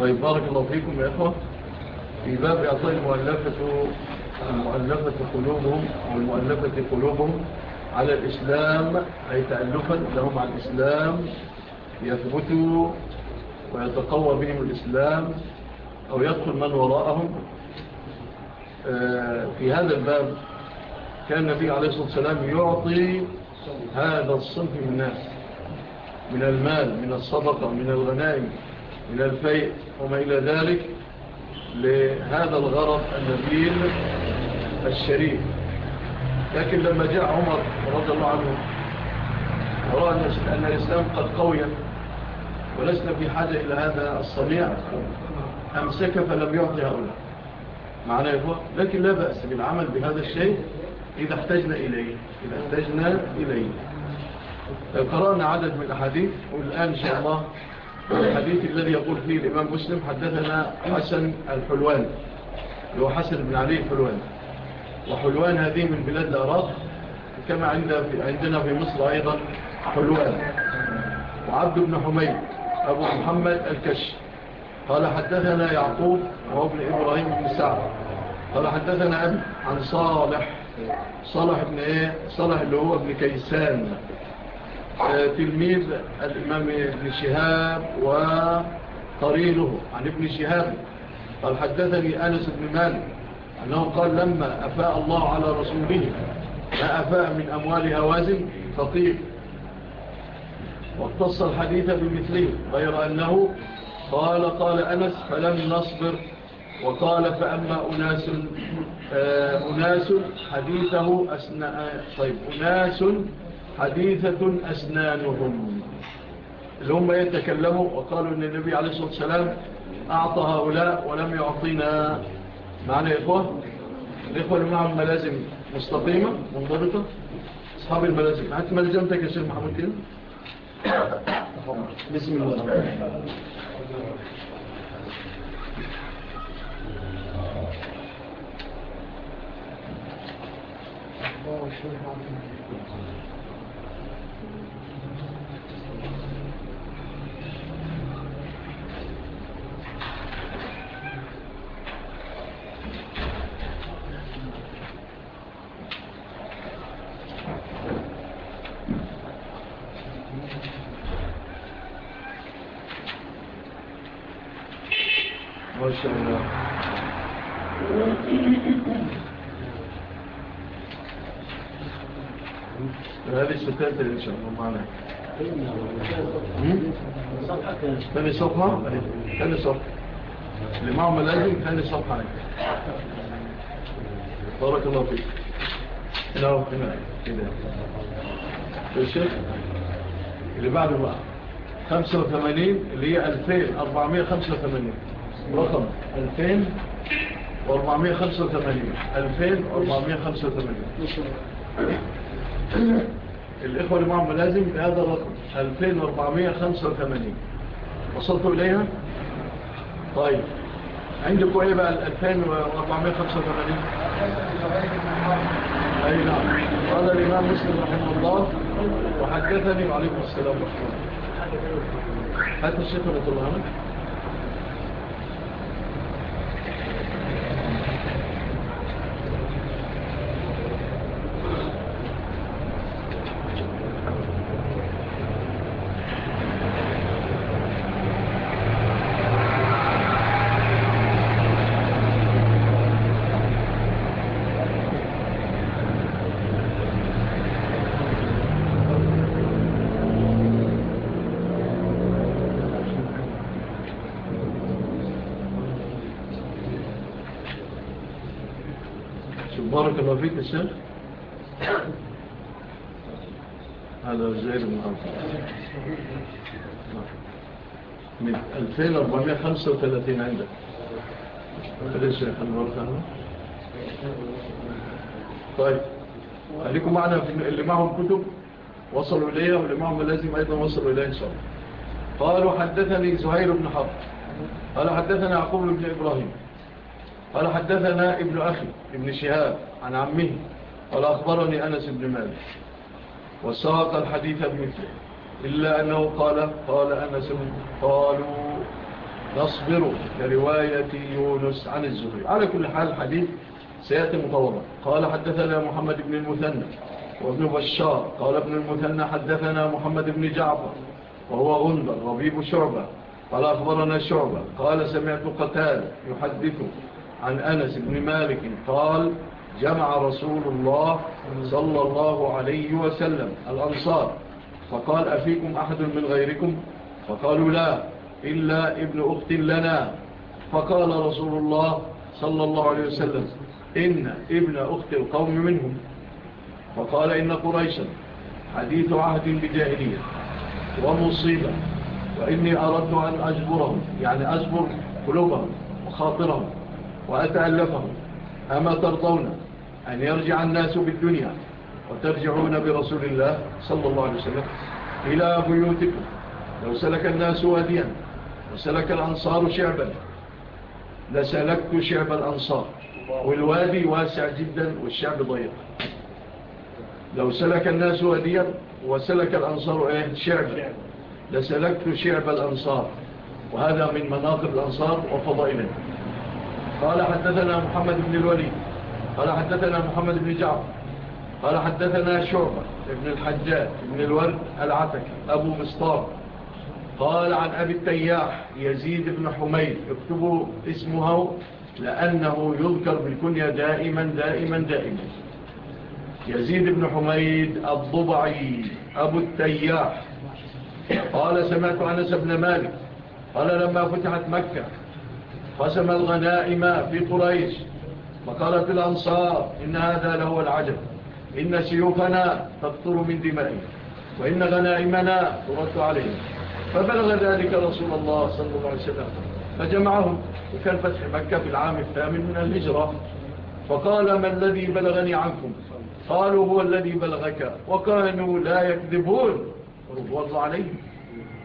طيب بارك الله فيكم يا إخوة في باب إعطاء المؤلفة المؤلفة قلوبهم والمؤلفة قلوبهم على الإسلام أي تألفا لهم على الإسلام يثبتوا ويتقوى بهم الإسلام أو يدخل من وراءهم. آه، في هذا الباب كان النبي عليه الصلاة والسلام يعطي هذا الصنف من الناس من المال من الصدقة من الغنائم. من الفيء وما إلى ذلك لهذا الغرض النبيل الشريف. لكن لما جاء عمر رضي الله عنه ورأى أن الإسلام قد قويا ولسنا في حاجة إلى هذا الصنيع أمسك فلم يعطي هؤلاء؟ معنا يا لكن لا بأس بالعمل بهذا الشيء إذا احتجنا إليه إذا احتجنا إليه. قرأنا عدد من الأحاديث والآن إن شاء الله الحديث الذي يقول فيه الإمام مسلم حدثنا حسن الحلوان هو حسن بن علي الحلوان. وحلوان هذه من بلاد العراق كما عندنا في مصر أيضا حلوان. وعبد بن حميد أبو محمد الكش قال حدثنا يعقوب وهو ابن إبراهيم بن سعد. قال حدثنا أبي عن صالح. صالح بن إيه؟ صالح اللي هو ابن كيسان. تلميذ الإمام ابن شهاب وقرينه عن ابن شهاب. قال حدثني أنس بن مالك أنه قال لما أفاء الله على رسوله ما أفاء من أموال هوازن فقير. واقتص الحديث بمثله غير أنه قال قال أنس فلم نصبر وقال فأما أناس آه، أناس حديثه أسنى طيب أناس حديثة أسنانهم. اللي هم يتكلموا وقالوا أن النبي عليه الصلاة والسلام أعطى هؤلاء ولم يعطينا. معنا إخوة؟ الإخوة اللي معهم ملازم مستقيمة منضبطة. أصحاب الملازم. هات ملزمتك يا سيد محمود كده؟ بسم الله. نقدر إن شاء الله معنا ثاني صفحة ثاني صفحة اللي معهم الأجل ثاني صفحة بارك الله فيك هنا وهنا كده الشيخ اللي بعده بقى 85 اللي هي 2485 رقم. 2485 2485 الإخوة اللي معهم ملازم بهذا الرقم 2485 وصلتوا إليها؟ طيب. عندكم إيه بقى ال 2485 أي نعم. قال الإمام مسلم رحمه الله وحدثني وعليكم السلام ورحمة الله. هات الشيخ رضي الله الاسم هذا زير المعرفة من 2435 عندك. ليش يا حنوار خانم؟ طيب. خليكم معنا اللي معهم كتب وصلوا إليها واللي معهم لازم أيضا وصلوا إليها إن شاء الله. قالوا حدثني زهير بن حرب. قالوا حدثني عقوب بن إبراهيم. قال حدثنا ابن أخي ابن شهاب عن عمه قال أخبرني أنس بن مالك. وساق الحديث بمثله. إلا أنه قال قال أنس قالوا نصبر كرواية يونس عن الزهري. على كل حال الحديث سيأتي مطورا. قال حدثنا محمد بن المثنى وابن بشار. قال ابن المثنى حدثنا محمد بن جعفر وهو غندر ربيب شعبة. قال أخبرنا شعبة. قال سمعت قتال يحدثه. عن أنس بن مالك قال جمع رسول الله صلى الله عليه وسلم الأنصار. فقال أفيكم أحد من غيركم؟ فقالوا لا إلا ابن أخت لنا. فقال رسول الله صلى الله عليه وسلم إن ابن أخت القوم منهم. فقال إن قريشا حديث عهد بجاهلية ومصيبة وإني أردت أن أجبرهم يعني أجبر قلوبهم وخاطرهم. وأتألفهم أما ترضون أن يرجع الناس بالدنيا وترجعون برسول الله صلى الله عليه وسلم إلى بيوتكم. لو سلك الناس واديا وسلك الأنصار شعبا لسلكت شعب الأنصار. والوادي واسع جدا والشعب ضيق. لو سلك الناس واديا وسلك الأنصار إيه، شعبا. لسلكت شعب الأنصار. وهذا من مناقب الأنصار وفضائلهم. قال حدثنا محمد بن الوليد. قال حدثنا محمد بن جعفر. قال حدثنا شعبة ابن الحجاج ابن الورد العتكي أبو مصطار قال عن أبي التياح يزيد بن حميد اكتبوا اسمه لأنه يذكر بالكنية دائما دائما دائما. يزيد بن حميد الضبعي أبو التياح. قال سمعت أنس بن مالك قال لما فتحت مكة قسم الغنائم في قريش فقالت الأنصار إن هذا لهو العجب. إن سيوفنا تقطر من دمائنا وإن غنائمنا ترد عليه فبلغ ذلك رسول الله صلى الله عليه وسلم. فجمعهم وكان فتح مكة في العام الثامن من الهجرة. فقال ما الذي بلغني عنكم؟ قالوا هو الذي بلغك. وكانوا لا يكذبون. رضو الله عليهم.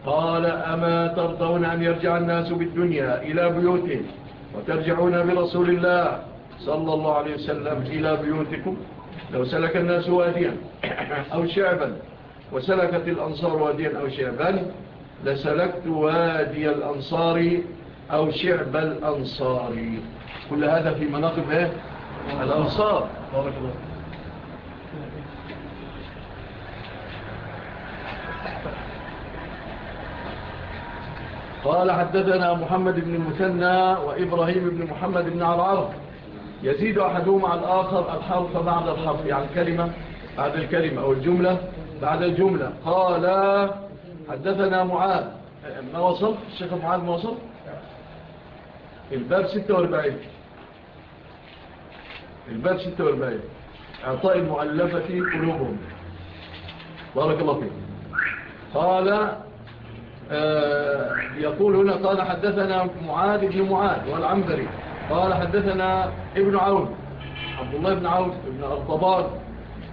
قال أما ترضون أن يرجع الناس بالدنيا إلى بيوتهم وترجعون برسول الله صلى الله عليه وسلم إلى بيوتكم؟ لو سلك الناس واديا أو شعبا وسلكت الأنصار واديا أو شعبا لسلكت وادي الأنصار أو شعب الأنصار. كل هذا في مناقب إيه؟ الأنصار. بارك الله قال حدثنا محمد بن المثنى وإبراهيم بن محمد بن عرعر يزيد أحدهم على الآخر الحرف بعد الحرف يعني الكلمة بعد الكلمة أو الجملة بعد الجملة. قال حدثنا معاذ. ما وصل؟ الشيخ معاذ ما وصل؟ الباب 46 الباب 46 أعطاء المؤلفة قلوبهم. بارك الله فيك. قال آه، يقول هنا قال حدثنا معاذ بن معاذ والعنبري. قال حدثنا ابن عون عبد الله بن عون بن الطبار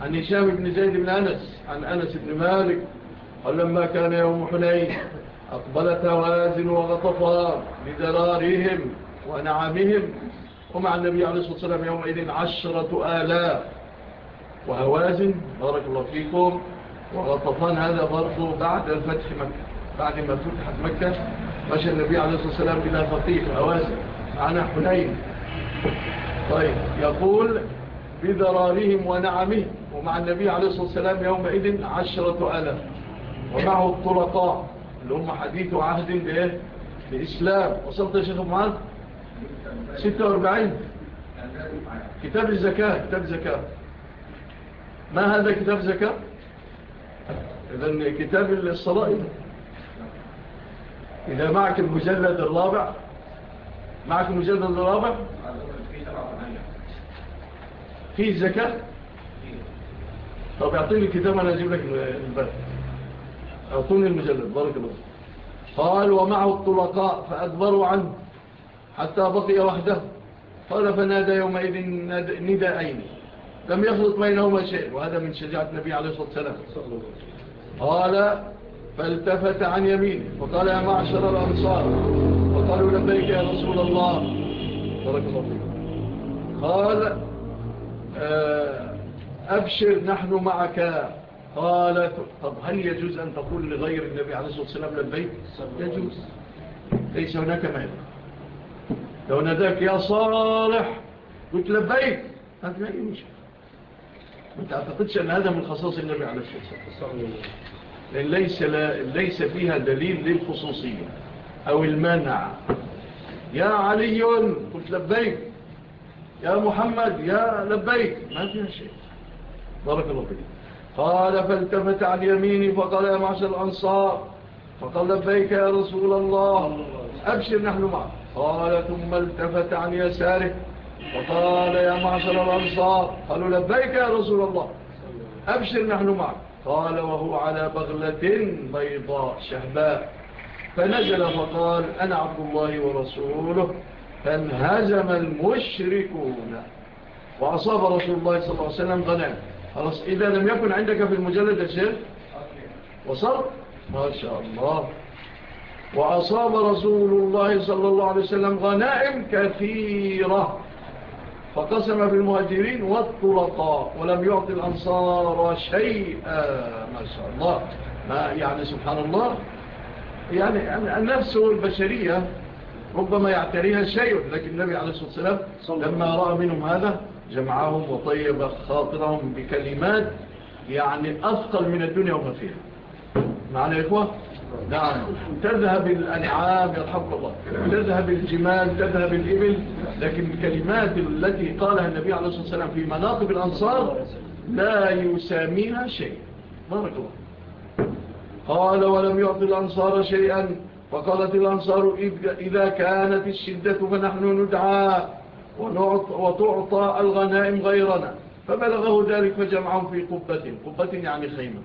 عن هشام بن زيد بن أنس عن أنس بن مالك قال لما كان يوم حنين أقبلت وازن وغطفان بدرارهم ونعمهم ومع النبي عليه الصلاة والسلام يومئذ عشرة آلاف. وهوازن بارك الله فيكم وغطفان هذا برضو بعد الفتح مكة. بعد ما فتحت مكة مشى النبي عليه الصلاة والسلام إلى فقيه أواسع عن حنين. طيب يقول بذرارهم ونعمه ومع النبي عليه الصلاة والسلام يومئذ عشرة ألف. ومعه الطلقاء اللي هم حديث عهد بإيه؟ بإسلام. وصلت يا شيخ معاذ؟ 46 كتاب الزكاة كتاب الزكاة. ما هذا كتاب زكاة إذن كتاب الصلاة إذن إذا معك المجلد الرابع معك المجلد الرابع؟ في الزكاة؟ طب أعطيني الكتاب أنا أجيب لك الباب. أعطوني المجلد بارك الله قال ومعه الطلقاء فأدبروا عنه حتى بقي وحده. قال فنادى يومئذ نداءين لم يخلط بينهما شيء وهذا من شجاعة النبي عليه الصلاة والسلام. قال فالتفت عن يمينه؟ وقال يا معشر الأنصار وقالوا لبيك يا رسول الله. بارك الله فيكم قال آه، أبشر نحن معك. قال طب هل يجوز أن تقول لغير النبي عليه الصلاة والسلام لبيك؟ يجوز. ليس هناك مال لو نداك يا صالح قلت لبيك. هذا ما يمشي. ما تعتقدش أن هذا من خصاص النبي عليه الصلاة والسلام. ليس, ليس فيها دليل للخصوصية أو المنع. يا علي قلت لبيك. يا محمد يا لبيك. ما فيها شيء. بارك الله فيك. قال فالتفت عن يميني فقال يا معشر الأنصار. فقال لبيك يا رسول الله. أبشر نحن معك. قال ثم التفت عن يساره. فقال يا معشر الأنصار. قالوا لبيك يا رسول الله. أبشر نحن معك. قال وهو على بغلة بيضاء شهباء. فنزل فقال أنا عبد الله ورسوله فانهزم المشركون. وأصاب رسول الله صلى الله عليه وسلم غنم. خلاص إذا لم يكن عندك في المجلد أشير وصل ما شاء الله. وأصاب رسول الله صلى الله عليه وسلم غنائم كثيرة. فقسم في المهاجرين والطلقاء ولم يعطي الأنصار شيئا ما شاء الله. ما يعني سبحان الله؟ يعني النفس البشرية ربما يعتريها شيء لكن النبي عليه الصلاة والسلام لما رأى منهم هذا جمعهم وطيب خاطرهم بكلمات يعني أثقل من الدنيا وما فيها. معنا يا إخوة؟ نعم. تذهب الأنعام يرحمك الله. تذهب الجمال تذهب الإبل. لكن الكلمات التي قالها النبي عليه الصلاة والسلام في مناقب الأنصار لا يساميها شيء. بارك الله. قال ولم يعطي الأنصار شيئا. فقالت الأنصار إذا كانت الشدة فنحن ندعى وتعطى الغنائم غيرنا. فبلغه ذلك فجمعهم في قبة. قبة يعني خيمة.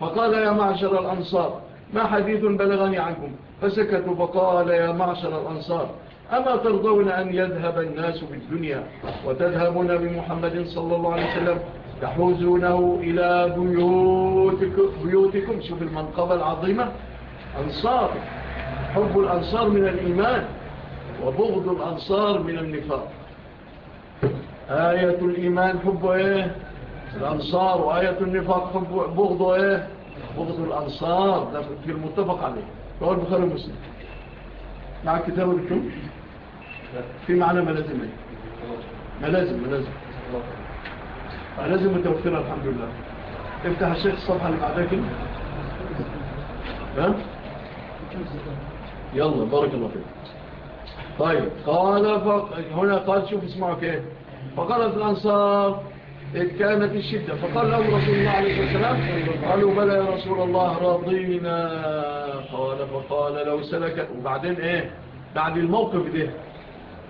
فقال يا معشر الأنصار ما حديث بلغني عنكم؟ فسكت فقال يا معشر الأنصار أما ترضون أن يذهب الناس بالدنيا وتذهبون بمحمد صلى الله عليه وسلم تحوزونه إلى بيوتكم, بيوتكم؟ شوف المنقبة العظيمة. أنصار حب الأنصار من الإيمان وبغض الأنصار من النفاق. آية الإيمان حب إيه؟ الأنصار وآية النفاق حب بغض إيه؟ بغض الأنصار ده في المتفق عليه رواه البخاري ومسلم مع الكتاب الكم في معنى ملازم إيه ملازم ملازم۔ ملازم متوفرة الحمد لله افتح الشيخ الصفحة اللي بعدها كده ها يلا بارك الله فيك طيب قال فق... هنا قال شوف اسمعك إيه فقالت الأنصار إذ كانت الشدة فقال له رسول الله عليه السلام قالوا بلى يا رسول الله راضينا. قال فقال لو سلكت. وبعدين إيه؟ بعد الموقف ده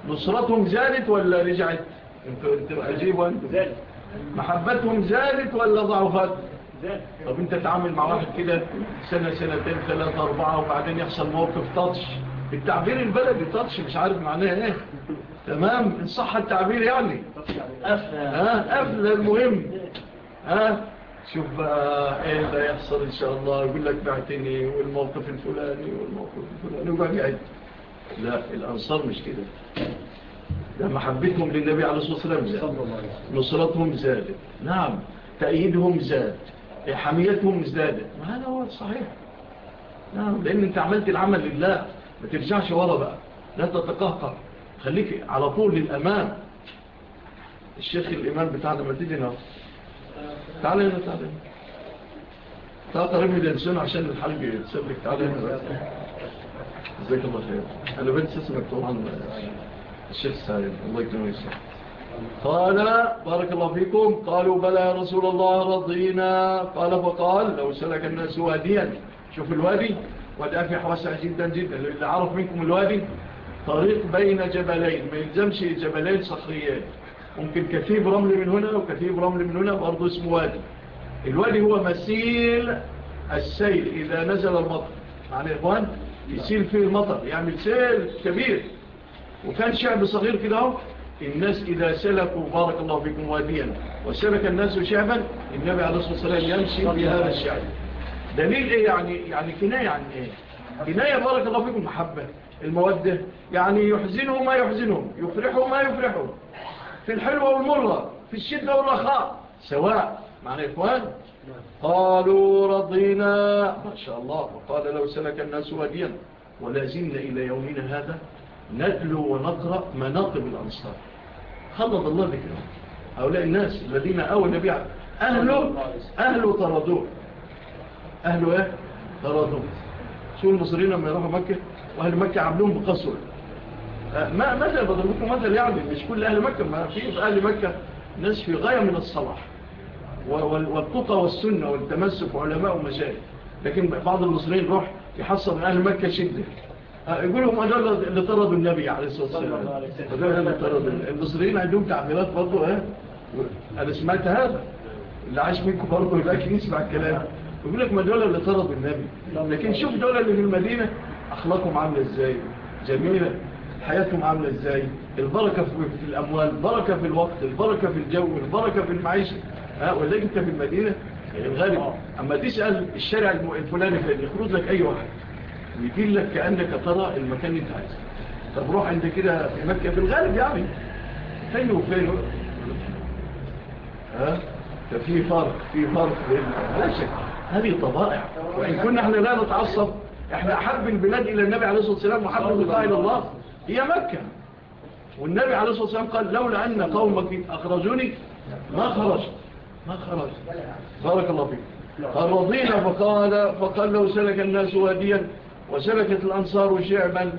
نصرتهم زالت ولا رجعت؟ انت تبقى محبتهم زالت ولا ضعفت؟ طب أنت تعامل مع واحد كده سنة سنتين ثلاثة أربعة وبعدين يحصل موقف تطش بالتعبير البلدي تطش مش عارف معناه إيه. تمام؟ إن صح التعبير يعني. قفل ها المهم. ها؟ شوف بقى إيه اللي هيحصل إن شاء الله. يقول لك بعتني والموقف الفلاني والموقف الفلاني وبعد يعد لا الأنصار مش كده. ده محبتهم للنبي عليه الصلاة والسلام زاد. نصرتهم زادت. نعم. تأييدهم زاد. حميتهم زادت. ما هذا هو الصحيح. نعم. لأن أنت عملت العمل لله. ما ترجعش ورا بقى. لا تتقهقر. خليك على طول للأمام. الشيخ الإمام بتاعنا ما تيجي نفس تعالى هنا تعالى هنا. تعالى قريب للإنسان عشان الحلق يتسبك تعالى هنا ازيك الله خير. أنا بنت اسمك طبعا الشيخ سعيد الله يكرمه يسعد قال بارك الله فيكم. قالوا بلى يا رسول الله رضينا. قال فقال لو سلك الناس واديا. شوف الوادي وده في حواسع جدا جدا اللي عارف منكم الوادي طريق بين جبلين ما يلزمش جبلين صخريين. ممكن كثيب رمل من هنا وكثيب رمل من هنا برضه اسمه وادي. الوادي هو مسيل السيل إذا نزل المطر. معنى إخوان يسيل فيه المطر يعمل سيل كبير. وكان شعب صغير كده الناس إذا سلكوا بارك الله فيكم واديا. وسلك الناس شعبا النبي عليه الصلاة والسلام يمشي بهذا الشعب. دليل إيه يعني يعني كناية عن إيه؟ كناية بارك الله فيكم محبة المودة. يعني يحزنه ما يحزنهم يفرحه ما يفرحه. في الحلوة والمرة في الشدة والرخاء سواء. معنى إخوان؟ قالوا رضينا. ما شاء الله. وقال لو سلك الناس وديا ولازمنا إلى يومنا هذا نتلو ونقرأ مناقب الأنصار. خلط الله ذكرهم هؤلاء الناس الذين أول نبيع أهله أهله طردوه. أهله إيه؟ تردد شو المصريين لما يروحوا مكة؟ وأهل مكة عاملهم بقسوة آه، ما مثل بضربكم مثل يعني مش كل أهل مكة ما في أهل مكة ناس في غاية من الصلاح والقطة والسنة والتمسك وعلماء ومشاهد لكن بعض المصريين روح يحصل من أهل مكة شدة. آه، يقولهم أجل اللي طردوا النبي عليه الصلاة والسلام. أجل اللي طردوا المصريين عندهم تعبيرات برضه آه، إيه أنا سمعت هذا. اللي عاش منكم برضه يبقى يسمع الكلام. يقول لك ما دولة اللي طرد النبي. لكن شوف دولة اللي في المدينة أخلاقهم عاملة إزاي؟ جميلة. حياتهم عاملة إزاي؟ البركة في الأموال البركة في الوقت البركة في الجو البركة في المعيشة. ولكن أنت في المدينة يعني الغالب. أما تسأل الشارع الفلاني فإن يخرج لك أي واحد. يدين لك كأنك ترى المكان اللي أنت عايزه. طب روح عند كده في مكة. في الغالب يعني. فين وفين؟ ها؟ ففي فرق في فرق لا شك. هذه طبائع. وإن كنا إحنا لا نتعصب إحنا أحب البلاد إلى النبي عليه الصلاة والسلام وحب البقاء إلى الله. هي مكة. والنبي عليه الصلاة والسلام قال لولا أن قومك أخرجوني ما خرجت. ما خرجت. بارك الله فيك. قال رضينا فقال, فقال لو سلك الناس واديا وسلكت الأنصار شعبا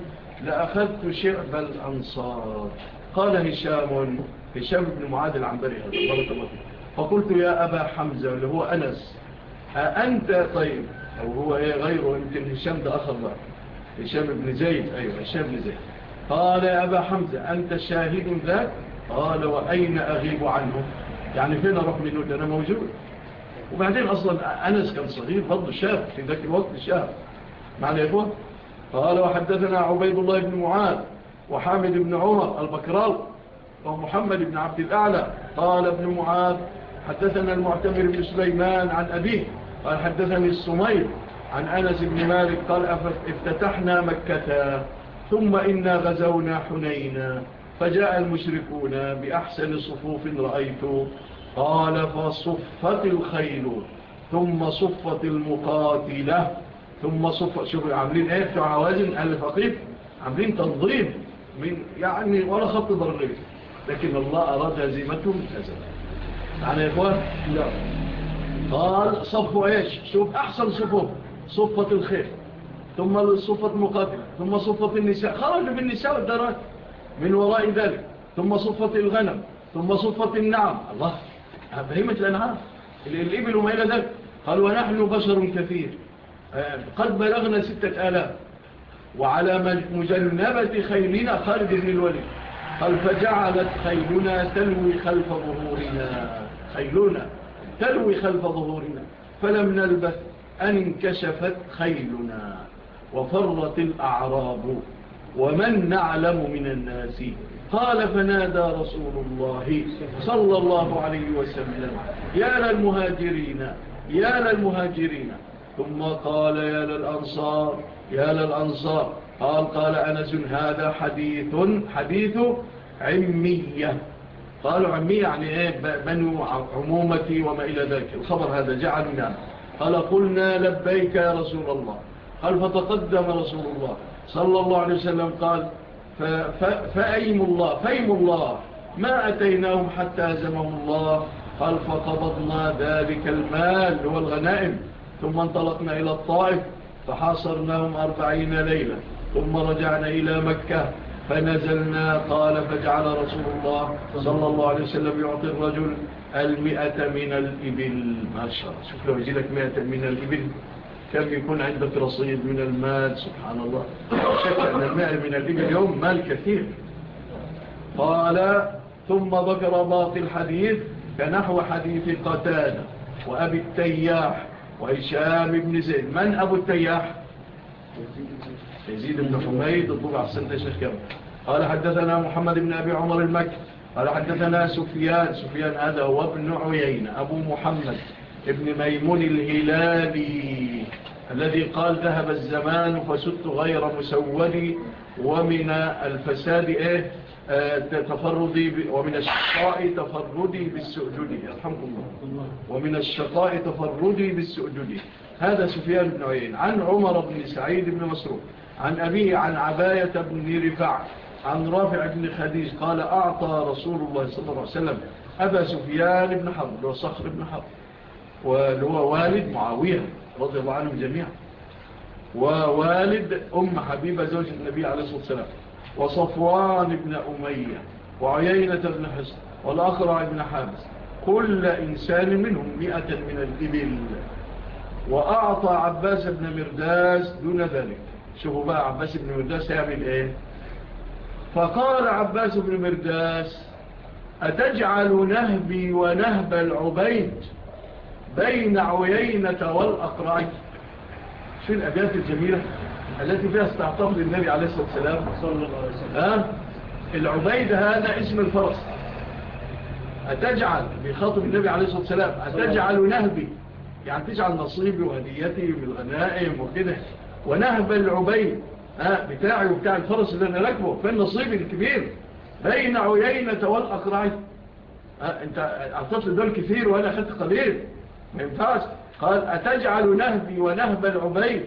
لأخذت شعب الأنصار. قال هشام هشام بن معاذ العنبري هذا. بارك الله فيك. فقلت يا أبا حمزة اللي هو أنس أنت طيب؟ أو هو غيره يمكن هشام ده أخر بقى هشام بن زيد. أيوة هشام بن زيد. قال يا أبا حمزة أنت شاهد ذاك؟ قال وأين أغيب عنه؟ يعني فين أروح منه؟ ده أنا موجود. وبعدين أصلا أنس كان صغير فضل شاب في ذاك الوقت شاب. معنى يا أخوان قال وحدثنا عبيد الله بن معاذ وحامد بن عمر البكرال ومحمد بن عبد الأعلى. قال ابن معاذ حدثنا المعتمر بن سليمان عن أبيه. قال حدثني الصمير عن أنس بن مالك قال افتتحنا مكة ثم إنا غزونا حنينا فجاء المشركون بأحسن صفوف رأيت قال فصفت الخيل ثم صفت المقاتلة ثم صفت شوف عاملين إيه؟ في عوازن الفقيف عاملين تنظيم من يعني ولا خط ضرر لكن الله أراد هزيمتهم هزيمتهم يعني يا إخوان؟ لا. قال صفوا إيش؟ شوف أحسن صفوف صفة الخير. ثم صفة مقاتل ثم صفة النساء. خرج بالنساء الدرات من وراء ذلك. ثم صفة الغنم. ثم صفة النعم. الله. بهيمة الأنعام؟ الإبل وما إلى ذلك. قال ونحن بشر كثير. قد بلغنا ستة آلام وعلى مجنبة خيلنا خالد بن الوليد. قال فجعلت خيلنا تلوي خلف ظهورنا. خيلنا. تلوي خلف ظهورنا فلم نلبث أن انكشفت خيلنا وفرت الأعراب ومن نعلم من الناس. قال فنادى رسول الله صلى الله عليه وسلم يا للمهاجرين يا للمهاجرين ثم قال يا للأنصار يا للأنصار قال قال أنس هذا حديث حديث علمية. قالوا عمي يعني إيه بنو عمومتي وما إلى ذلك. الخبر هذا جعلنا. قال قلنا لبيك يا رسول الله. قال فتقدم رسول الله. صلى الله عليه وسلم قال فأيم الله فأيم الله. ما أتيناهم حتى أزمهم الله. قال فقبضنا ذلك المال والغنائم ثم انطلقنا إلى الطائف فحاصرناهم أربعين ليلة. ثم رجعنا إلى مكة. فنزلنا قال فجعل رسول الله صلى الله عليه وسلم يعطي الرجل المئة من الإبل. ما شاء الله. شوف لو يجي لك مئة من الإبل كم يكون عندك رصيد من المال؟ سبحان الله. شك أن المئة من الإبل اليوم مال كثير. قال ثم ذكر باطي الحديث كنحو حديث قتال وأبي التياح وإشام بن زيد. من أبو التياح؟ يزيد بن حميد الضبع السنة شيخ كامل قال حدثنا محمد بن أبي عمر المكي. قال حدثنا سفيان سفيان هذا هو ابن عيين أبو محمد ابن ميمون الهلالي الذي قال ذهب الزمان فسدت غير مسودي ومن الفساد إيه آه، تفردي ومن الشقاء تفردي بالسؤدد. الحمد الله ومن الشقاء تفردي بالسؤدد. هذا سفيان بن عيين عن عمر بن سعيد بن مسروق. عن أبيه عن عباية بن ذي رفاع عن رافع بن خديج قال أعطى رسول الله صلى الله عليه وسلم أبا سفيان بن حرب وصخر بن حرب وهو والد معاوية رضي الله عنهم جميعا. ووالد أم حبيبة زوجة النبي عليه الصلاة والسلام وصفوان بن أمية وعيينة بن حسن والأخرع بن حابس. كل إنسان منهم مئة من الإبل. وأعطى عباس بن مرداس دون ذلك. شوفوا بقى عباس بن مرداس يعمل إيه؟ فقال عباس بن مرداس أتجعل نهبي ونهب العبيد بين عيينة والأقرعي شو الأبيات الجميلة التي فيها استعطاف للنبي عليه الصلاة والسلام؟ صلى الله عليه وسلم. ها؟ العبيد هذا اسم الفرس. أتجعل بخاطب النبي عليه الصلاة والسلام أتجعل نهبي؟ يعني تجعل نصيبي وهديتي من الغنائم وكده. ونهب العبيد. بتاعي وبتاع الفرس اللي أنا راكبه. فين نصيبي الكبير؟ بين عيينة والأقرعين أنت أعطت دول كثير وأنا أخذت قليل. ما ينفعش. قال أتجعل نهبي ونهب العبيد؟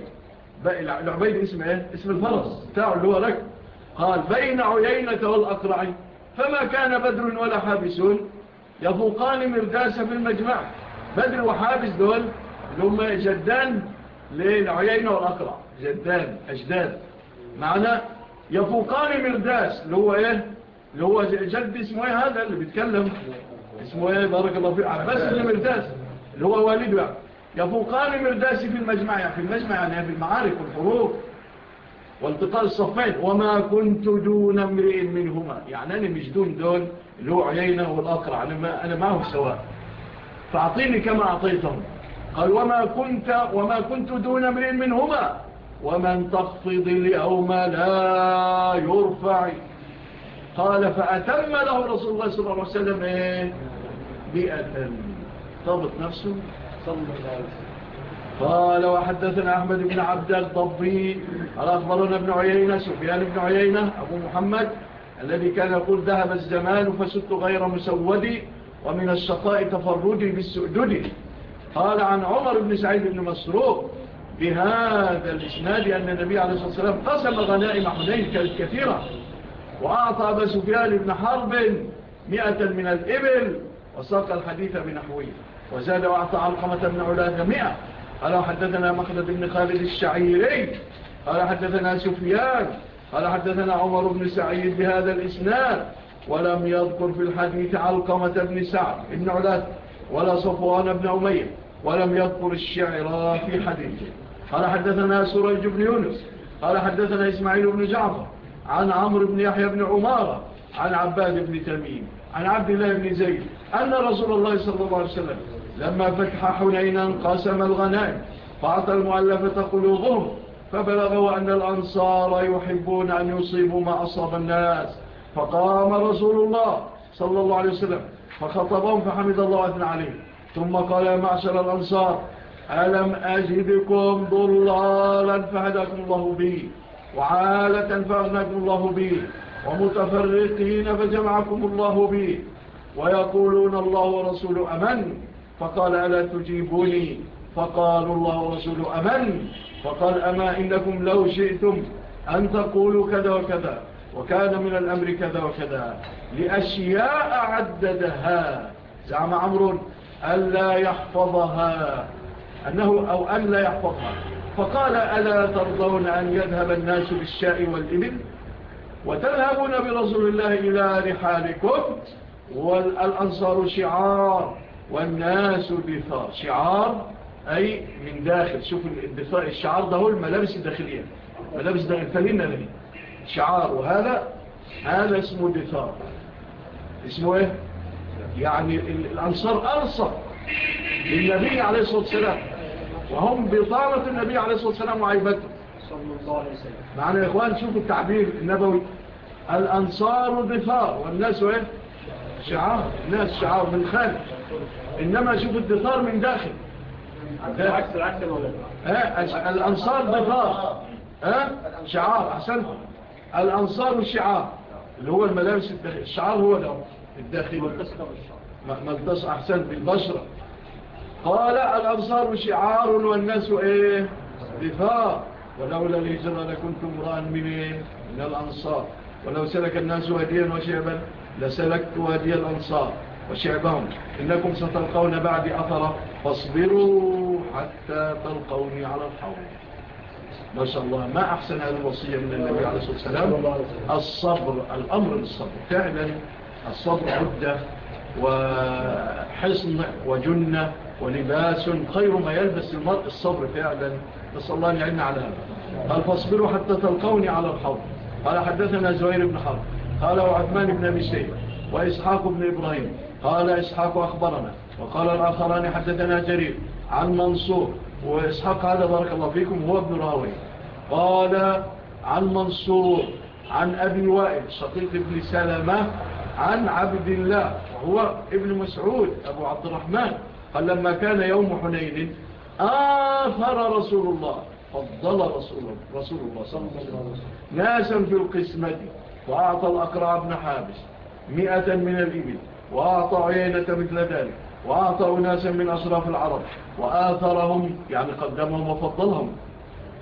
العبيد اسم إيه؟ اسم الفرس بتاعه اللي هو ركب قال بين عيينة والاقرعي فما كان بدر ولا حابسون يفوقان مرداسة في المجمع. بدر وحابس دول اللي هم جدان للعيينة والأقرع جدان أجداد. معنا يفوقان مرداس. اللي هو إيه؟ اللي هو جد اسمه إيه هذا اللي بيتكلم؟ اسمه إيه؟ بارك الله فيه عباس اللي مرداس. اللي هو والده يعني. يفوقان مرداس في المجمع يعني في المجمع يعني في المعارك والحروب والتقاء الصفين. وما كنت دون امرئ منهما. يعني أنا مش دون دول اللي هو عيينة والأقرع. أنا, ما أنا معه سواء فأعطيني كما أعطيتهم. قال وما كنت وما كنت دون امرئ منهما. ومن تخفض اليوم لا يرفع قال فأتم له رسول الله صلى الله عليه وسلم بأتم طابت نفسه صلى الله عليه وسلم قال وحدثنا أحمد بن عبد الضبي. قال أخبرنا ابن عيينة سفيان بن عيينة أبو محمد الذي كان يقول ذهب الزمان فسدت غير مسودي ومن الشقاء تفردي بالسؤدد. قال عن عمر بن سعيد بن مسروق بهذا الإسناد أن النبي عليه الصلاة والسلام قسم غنائم حنين كثيرة وأعطى أبا سفيان بن حرب مئة من الإبل وساق الحديث بنحوه وزاد وأعطى علقمة بن علاثة مئة. قال حدثنا مخلد بن خالد الشعيري قال حدثنا سفيان قال حدثنا عمر بن سعيد بهذا الإسناد ولم يذكر في الحديث علقمة بن سعد بن علاثة ولا صفوان بن أمير ولم يذكر الشعر في حديثه. قال حدثنا سريج بن يونس قال حدثنا إسماعيل بن جعفر عن عمرو بن يحيى بن عمارة عن عباد بن تميم عن عبد الله بن زيد أن رسول الله صلى الله عليه وسلم لما فتح حنين انقسم الغنائم فأعطى المؤلفة قلوبهم فبلغوا أن الأنصار يحبون أن يصيبوا ما أصاب الناس. فقام رسول الله صلى الله عليه وسلم فخطبهم فحمد الله أثنى عليه. ثم قال يا معشر الأنصار ألم أجدكم ضلالا فهدكم الله بي وعالة فأغنكم الله بي ومتفرقين فجمعكم الله بي ويقولون الله ورسوله أمن فقال ألا تجيبوني فقالوا الله ورسوله أمن فقال أما إنكم لو شئتم أن تقولوا كذا وكذا وكان من الأمر كذا وكذا لأشياء عددها زعم عمر ألا يحفظها أنه أو أن لا يحفظها. فقال ألا ترضون أن يذهب الناس بالشاء والإبل؟ وتذهبون برسول الله إلى رحالكم؟ والأنصار شعار والناس دثار شعار أي من داخل. شوف الدثار الشعار ده هو الملابس الداخلية. ملابس داخل فهمنا لني شعار. وهذا هذا اسمه دثار اسمه إيه؟ يعني الأنصار أرصف للنبي عليه الصلاة والسلام. وهم بطانة النبي عليه الصلاة والسلام وعيبته. صلى الله عليه وسلم. معنا يا إخوان شوفوا التعبير النبوي. الأنصار ضفار والناس إيه؟ شعار. الناس شعار من خارج. إنما شوفوا الضفار من داخل. العكس العكس إيه؟ الأنصار ضفار. ها شعار أحسن الأنصار الشعار اللي هو الملابس الداخل الشعار هو ده. الداخل ملتصق بالشعر ملتصق أحسن بالبشرة قال الأبصار شعار والناس إيه؟ رفاق ولولا الهجرة لكنت امرأ من إيه من الأنصار. ولو سلك الناس هديا وشعبا لسلكت هدي الأنصار وشعبهم. إنكم ستلقون بعد أثرة فاصبروا حتى تلقوني على الحول ما شاء الله ما أحسن هذا الوصية من النبي عليه الصلاة والسلام. الصبر الأمر للصبر فعلا الصبر عدة وحصن وجنة. ولباس خير ما يلبس المرء الصبر فعلا. نسأل الله العلم على هذا. قال فاصبروا حتى تلقوني على الحوض قال حدثنا زهير بن حرب. قال وعثمان بن أبي سيد وإسحاق بن إبراهيم. قال إسحاق أخبرنا. وقال الآخران حدثنا جرير عن منصور. وإسحاق هذا بارك الله فيكم هو ابن راوي. قال عن منصور عن أبي وائل شقيق بن سلمة عن عبد الله وهو ابن مسعود أبو عبد الرحمن. قال لما كان يوم حنين آثر رسول الله فضل رسول, رسول الله صلى الله عليه وسلم. ناسا في القسمة وأعطى الأقرع بن حابس مئة من الإبل وأعطى عينة مثل ذلك وأعطى أناسا من أصراف العرب وآثرهم يعني قدمهم وفضلهم.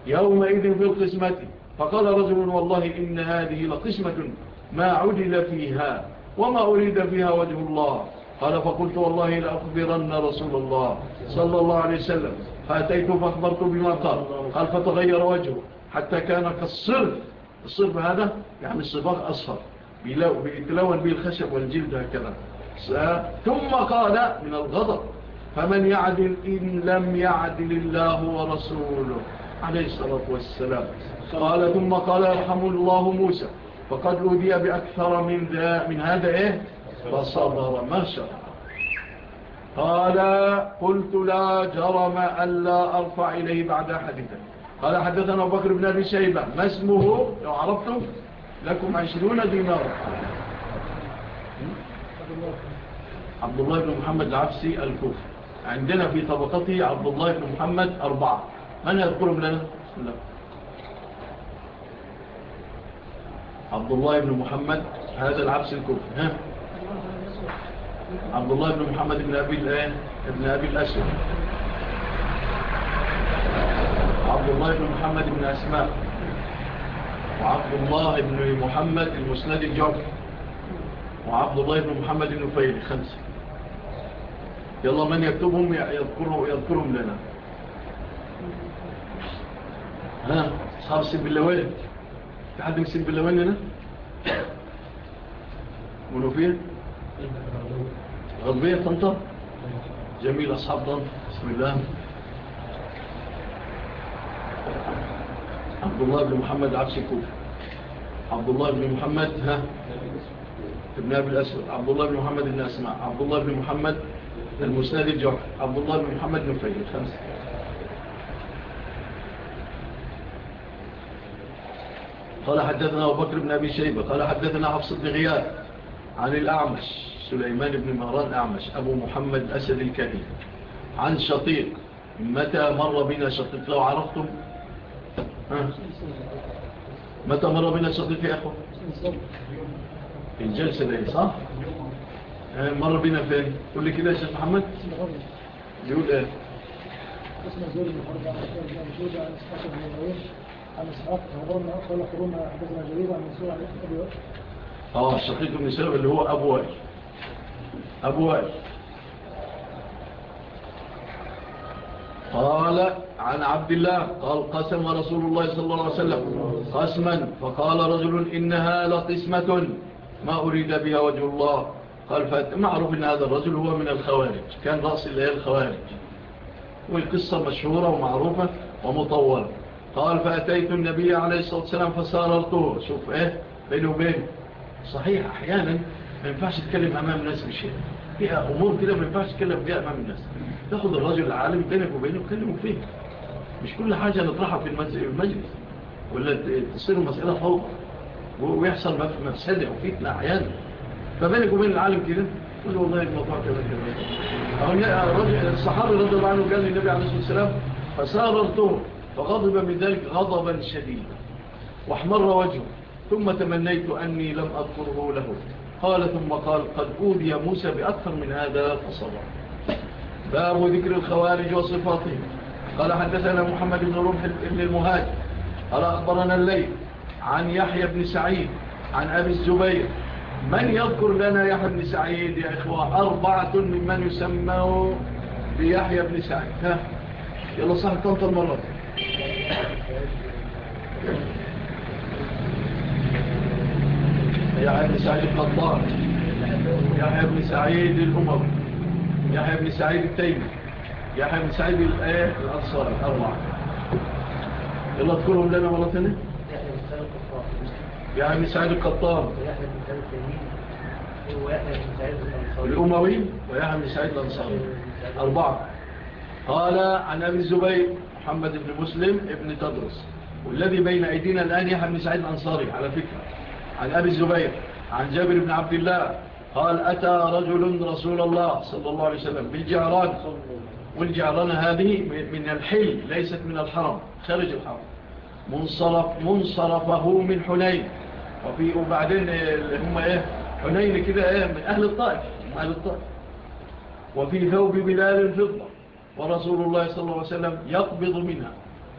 يومئذ في القسمة فقال رجل والله إن هذه لقسمة ما عدل فيها وما أريد فيها وجه الله. قال فقلت والله لأخبرن رسول الله صلى الله عليه وسلم. فأتيت فأخبرت بما قال. قال فتغير وجهه حتى كان كالصرف. الصرف هذا يعني الصباغ أصفر. بيتلون به الخشب والجلد هكذا. ثم قال من الغضب. فمن يعدل إن لم يعدل الله ورسوله. عليه الصلاة والسلام. قال ثم قال يرحم الله موسى. فقد أودي بأكثر من, ذا من هذا إيه؟ فصبر ما شاء قال قلت لا جرم ألا أرفع إليه بعد حديثا قال حدثنا أبو بكر بن أبي شيبة ما اسمه؟ لو عرفته لكم عشرون دينار عبد الله بن محمد العفسي الكوف عندنا في طبقته عبد الله بن محمد أربعة. من يذكرهم لنا؟ بسم الله. عبد الله بن محمد هذا العبس الكوفي. ها؟ عبد الله بن محمد بن أبي الآن بن أبي الأسد عبد الله بن محمد بن أسماء. وعبد الله بن محمد المسند الجعفر وعبد الله بن محمد بن فيل خمسة يلا من يكتبهم يذكرهم, يذكرهم لنا. ها أصحاب سب اللوان في حد من السب اللوان لنا؟ ونوفين غربية طنطا جميل أصحاب طنطا بسم الله عبد الله بن محمد عبسي كوف عبد الله بن محمد ها ابن أبي الأسود عبد الله بن محمد بن أسمع عبد الله بن محمد المسند الجوح عبد الله بن محمد بن فجر خمسة قال حدثنا أبو بكر بن أبي شيبة. قال حدثنا حفص بن عن الأعمش. سليمان بن مهران أعمش أبو محمد أسد الكريم عن شطيق متى مر بنا شطيق لو عرفتم. متى مر بنا شطيق يا أخو في الجلسة دي صح؟ مر بنا فين؟ قول لي كده يا شيخ محمد. يقول إيه؟ اسمه زوري المحرجة موجودة عن اسحاق بن الروح عن اسحاق هضرنا قال قرونا حدثنا جريبا عن مسؤول عن بن مروش آه الشقيق بن سلم اللي هو أبو وائل. أبواب قال عن عبد الله قال قسم رسول الله صلى الله عليه وسلم قسما فقال رجل إنها لقسمة ما أريد بها وجه الله. قال فمعروف أن هذا الرجل هو من الخوارج كان رأس الله الخوارج. والقصة مشهورة ومعروفة ومطولة. قال فأتيت النبي عليه الصلاة والسلام فساررته شوف إيه بينه وبينه صحيح أحيانا ما ينفعش تتكلم أمام الناس بشيء فيها أمور كده ما ينفعش تتكلم فيها أمام الناس. تاخد الرجل العالم بينك وبينه وتكلمه فيه. مش كل حاجة نطرحها في المجلس ولا تصير مسألة فوق. ويحصل مفسدة وفتنة أحيانا فبينك وبين العالم كده. قل والله الموضوع كمان كمان الصحابي رضي الله عنه قال للنبي عليه الصلاة والسلام فساررته فغضب من ذلك غضبا شديدا. واحمر وجهه ثم تمنيت أني لم أذكره له. قال ثم قال قد أوذي موسى بأكثر من هذا فصبر. باب ذكر الخوارج وصفاتهم. قال حدثنا محمد بن رمح بن المهاج قال أخبرنا الليل عن يحيى بن سعيد عن أبي الزبير. من يذكر لنا يحيى بن سعيد يا إخوة؟ أربعة ممن يسمى بيحيى بن سعيد. ها؟ يلا صح تنطل مرات يا ابن سعيد القطار يا ابن سعيد الهمر يا ابن سعيد التيمي يا ابن سعيد الأنصار الأربعة يلا اذكرهم لنا مرة ثانية. يا ابن سعيد القطار الأموي ويا ابن سعيد الأنصاري أربعة. قال عن أبي الزبير محمد بن مسلم ابن تدرس والذي بين أيدينا الآن يحيى بن سعيد الأنصاري على فكرة. عن أبي الزبير عن جابر بن عبد الله قال أتى رجل رسول الله صلى الله عليه وسلم بالجعران والجعران هذه من الحل ليست من الحرم خارج الحرم. منصرف منصرفه من حنين. وفي وبعدين هم إيه حنين كده إيه من أهل الطائف من أهل الطائف. وفي ثوب بلال الفضة. ورسول الله صلى الله عليه وسلم يقبض منها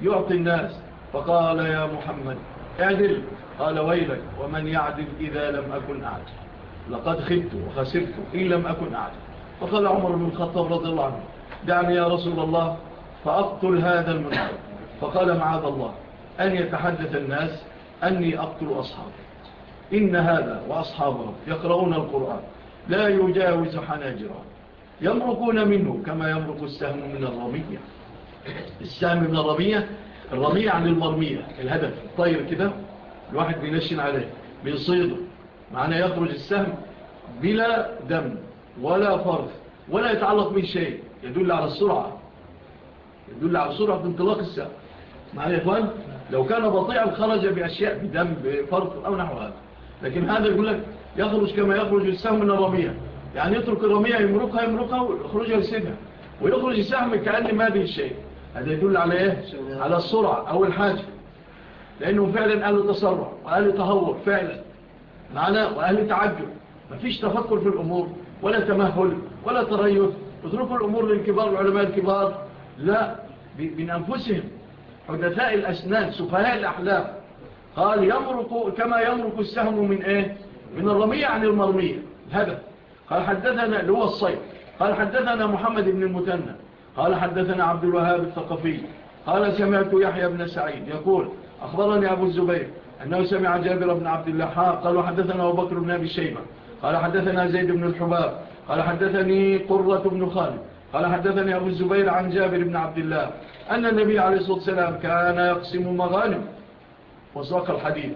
يعطي الناس. فقال يا محمد اعدل. قال ويلك ومن يعدل إذا لم أكن أعدل. لقد خبت وخسرت إن لم أكن أعدل. فقال عمر بن الخطاب رضي الله عنه دعني يا رسول الله فأقتل هذا المنافق. فقال معاذ الله أن يتحدث الناس أني أقتل أصحابي. إن هذا وأصحابه يقرؤون القرآن لا يجاوز حناجرهم. يمرقون منه كما يمرق السهم من الرمية. السهم من الرمية الرمية عن المرمية الهدف الطير كده. الواحد بينشن عليه بيصيده معنى يخرج السهم بلا دم ولا فرف ولا يتعلق به شيء يدل على السرعة يدل على السرعة بانطلاق السهم. معنى يا إخوان لو كان بطيعا خرج بأشياء بدم بفرف أو نحو هذا. لكن هذا يقول لك يخرج كما يخرج السهم من الرمية يعني يترك الرمية يمرقها يمرقها ويخرجها يسيبها ويخرج السهم كأن ما به شيء. هذا يدل على إيه؟ على السرعة أو الحاجة. لأنهم فعلا أهل التصرع وأهل تهور فعلا. معنا وأهل تعجب مفيش تفكر في الأمور ولا تمهل ولا تريث. اتركوا الأمور للكبار العلماء الكبار. لا من أنفسهم. حدثاء الأسنان سفهاء الأحلام. قال يمرق كما يمرق السهم من إيه؟ من الرمية عن المرمية. هذا. قال حدثنا اللي هو الصيف قال حدثنا محمد بن المتنى قال حدثنا عبد الوهاب الثقفي. قال سمعت يحيى بن سعيد يقول أخبرني أبو الزبير أنه سمع جابر بن عبد الله قال حدثنا أبو بكر بن أبي الشيبة قال حدثنا زيد بن الحباب قال حدثني قرة بن خالد قال حدثني أبو الزبير عن جابر بن عبد الله أن النبي عليه الصلاة والسلام كان يقسم مغانم. وصاق الحديث.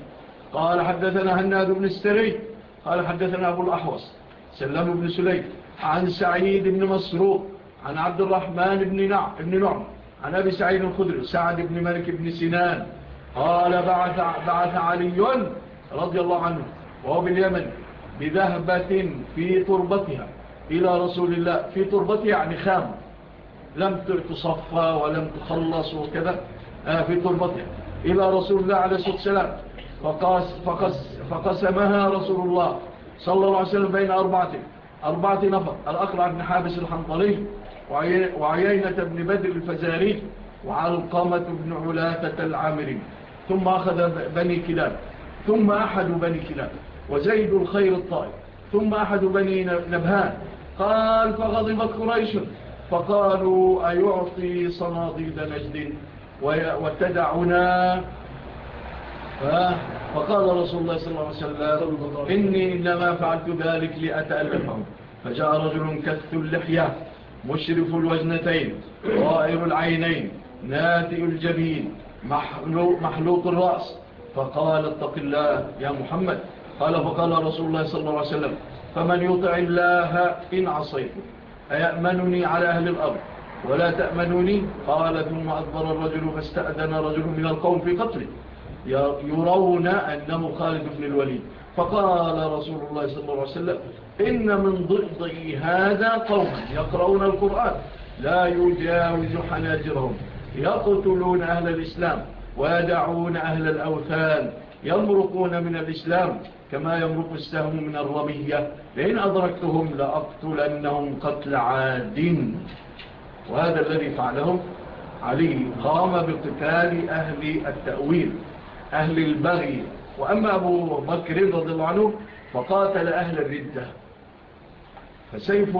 قال حدثنا هناد بن السري قال حدثنا أبو الأحوص سلام بن سليم عن سعيد بن مسروق عن عبد الرحمن بن نعم, بن نعم عن أبي سعيد الخدر سعد بن ملك بن سنان قال بعث, بعث علي رضي الله عنه وهو باليمن بذهبة في تربتها إلى رسول الله في تربتها يعني خام. لم تصفى ولم تخلص وكذا آه، في تربتها. إلى رسول الله عليه الصلاة والسلام. فقاس فقس فقسمها رسول الله صلى الله عليه وسلم بين أربعة أربعة نفر. الأقرع بن حابس الحنطلي وعيينة بن بدر الفزاري وعلقمة بن علاثة العامري. ثم أخذ بني كلاب ثم أحد بني كلاب وزيد الخير الطائب ثم أحد بني نبهان. قال فغضبت قريش. فقالوا أيعطي صناديد نجد وتدعنا فقال رسول الله صلى الله عليه وسلم إني إنما فعلت ذلك لأتألفهم فجاء رجل كث اللحية مشرف الوجنتين طائر العينين ناتئ الجبين. محلوق, الرأس. فقال اتق الله يا محمد. قال فقال رسول الله صلى الله عليه وسلم فمن يطع الله إن عصيته أيأمنني على أهل الأرض؟ ولا تأمنني قال ثم أكبر الرجل فاستأذن رجل من القوم في قتله. يرون أنه خالد بن الوليد. فقال رسول الله صلى الله عليه وسلم إن من ضد هذا قوما يقرؤون القرآن لا يجاوز حناجرهم. يقتلون أهل الإسلام ويدعون أهل الأوثان يمرقون من الإسلام كما يمرق السهم من الرمية. لئن أدركتهم لأقتلنهم قتل عاد. وهذا الذي فعله علي قام بقتال أهل التأويل أهل البغي. وأما أبو بكر رضي الله عنه فقاتل أهل الردة. فسيف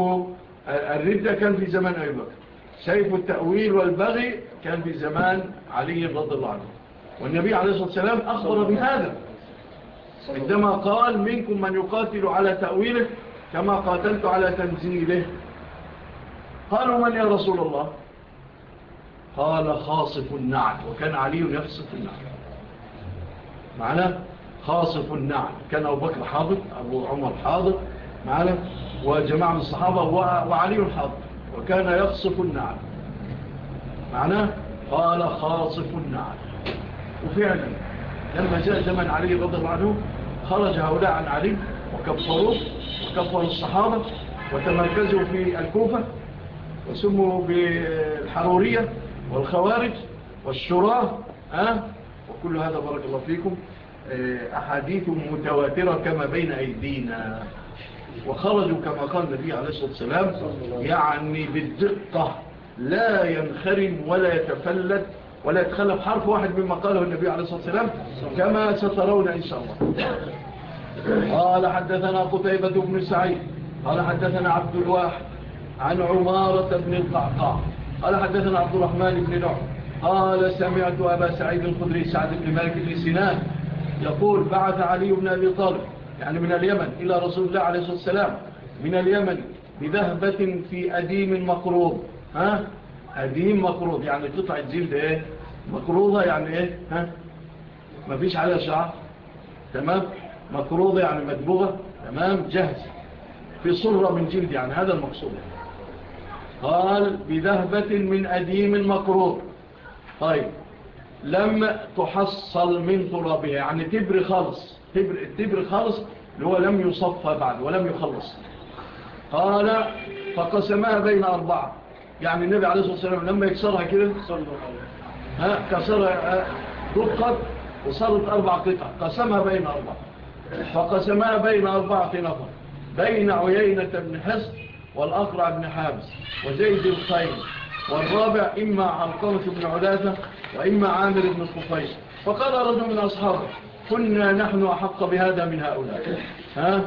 الردة كان في زمن أبي بكر. سيف التأويل والبغي كان في زمان علي رضي الله عنه. والنبي عليه الصلاة والسلام أخبر بهذا. عندما قال منكم من يقاتل على تأويله كما قاتلت على تنزيله. قالوا من يا رسول الله؟ قال خاصف النعل وكان علي يخصف النعل معنا؟ خاصف النعل كان أبو بكر حاضر أبو عمر حاضر معنا؟ وجماعة من الصحابة وعلي حاضر. وكان يخصف النعل. معناه قال خاصف النعل. وفعلا لما جاء زمن علي رضي الله عنه خرج هؤلاء عن علي وكفروه وكفروا الصحابة وتمركزوا في الكوفة وسموا بالحرورية والخوارج والشراء وكل هذا بارك الله فيكم. آه، أحاديث متواترة كما بين أيدينا. وخرجوا كما قال النبي عليه الصلاة والسلام يعني بالدقة لا ينخرم ولا يتفلت ولا يتخلف حرف واحد مما قاله النبي عليه الصلاة والسلام كما سترون إن شاء الله. قال حدثنا قتيبة بن سعيد قال حدثنا عبد الواحد عن عمارة بن القعقاع قال حدثنا عبد الرحمن بن نعم قال سمعت أبا سعيد الخدري سعد بن مالك بن سنان يقول بعث علي بن أبي طالب يعني من اليمن إلى رسول الله عليه الصلاة والسلام. من اليمن بذهبة في أديم مقروض. ها؟ أديم مقروض. يعني قطعة جلد إيه؟ مقروضة يعني إيه؟ ها؟ ما فيش عليها شعر تمام؟ مقروضة يعني مدبوغة. تمام؟ جهز في صرة من جلد يعني هذا المقصود. قال بذهبة من أديم مقروض. طيب. لم تحصل من ترابها. يعني تبري خالص. تبر, التبر خالص اللي هو لم يصفى بعد ولم يخلص. قال فقسمها بين أربعة. يعني النبي عليه الصلاة والسلام لما يكسرها كده ها كسرها دقت وصارت أربع قطع. قسمها بين أربعة. فقسمها بين أربعة نفر بين عيينة بن حسن والأقرع بن حابس وزيد الخير والرابع إما علقمة بن عدادة وإما عامر بن خفيس فقال رجل من أصحابه كنا نحن أحق بهذا من هؤلاء. ها؟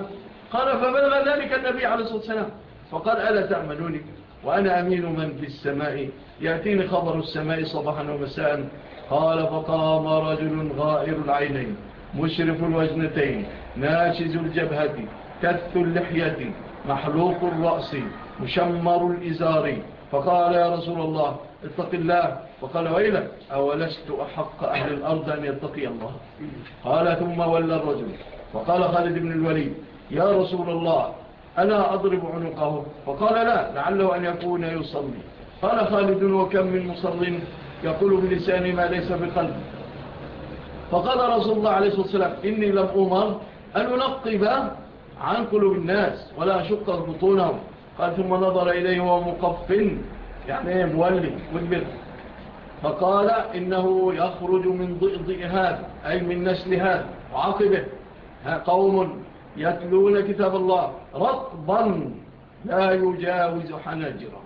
قال فبلغ ذلك النبي عليه الصلاة والسلام. فقال ألا تعملوني وأنا أمين من في السماء. يأتيني خبر السماء صباحا ومساء. قال فقام رجل غائر العينين مشرف الوجنتين ناشز الجبهة كث اللحية محلوق الرأس مشمر الإزار. فقال يا رسول الله اتق الله وقال ويلك أولست أحق أهل الأرض أن يتقي الله؟ قال ثم ولى الرجل. فقال خالد بن الوليد يا رسول الله ألا أضرب عنقه؟ فقال لا لعله أن يكون يصلي. قال خالد وكم من مصر يقول بلسان ما ليس بقلب. فقال رسول الله عليه الصلاة والسلام إني لم أمر أن أنقب عن قلوب الناس ولا أشق بطونهم. قال ثم نظر إليه وهو يعني إيه مولي مجبر فقال إنه يخرج من ضئضئ هذا أي من نسل هذا وعقبه قوم يتلون كتاب الله رقبا لا يجاوز حناجره.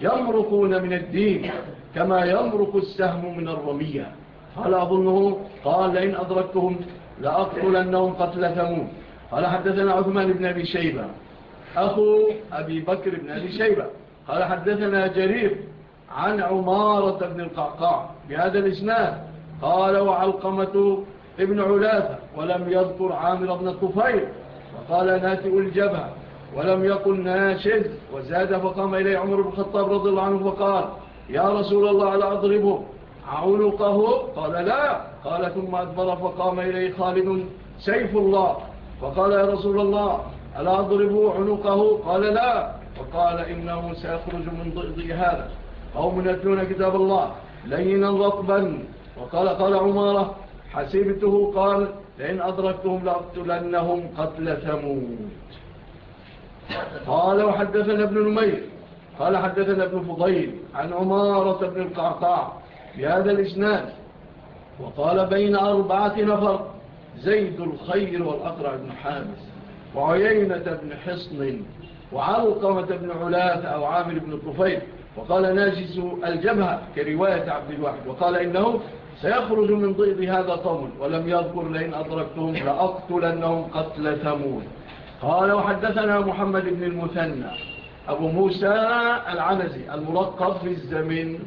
يمرقون من الدين كما يمرق السهم من الرمية. قال أظنه قال لئن أدركتهم لأقتلنهم قتل ثمون قال حدثنا عثمان بن أبي شيبة. أخو أبي بكر بن أبي شيبة. قال حدثنا جرير عن عمارة بن القعقاع بهذا الإسناد قال وعلقمة ابن علاثة ولم يذكر عامر بن الطفيل وقال ناتئ الجبهة ولم يقل ناشد وزاد فقام إليه عمر بن الخطاب رضي الله عنه فقال يا رسول الله لا أضربه. عنقه قال لا. قال ثم أدبر فقام إليه خالد سيف الله. فقال يا رسول الله ألا أضربه؟ عنقه قال لا. وقال إنه سيخرج من ضئضي هذا قوم يتلون كتاب الله لينا رطبا. وقال قال عمارة حسبته قال لئن أدركتهم لأقتلنهم قتل ثمود. قال وحدثنا ابن نمير قال حدثنا ابن فضيل عن عمارة بن القعقاع بهذا الإسناد. وقال بين أربعة نفر زيد الخير والأقرع بن حامس وعيينة بن حصن وعلقمة بن علاث أو عامر بن الطفيل وقال ناجس الجبهة كرواية عبد الواحد وقال إنه سيخرج من ضيض هذا قوم ولم يذكر لئن أدركتهم لأقتلنهم قتل ثمود. قال وحدثنا محمد بن المثنى أبو موسى العنزي الملقب في الزمن.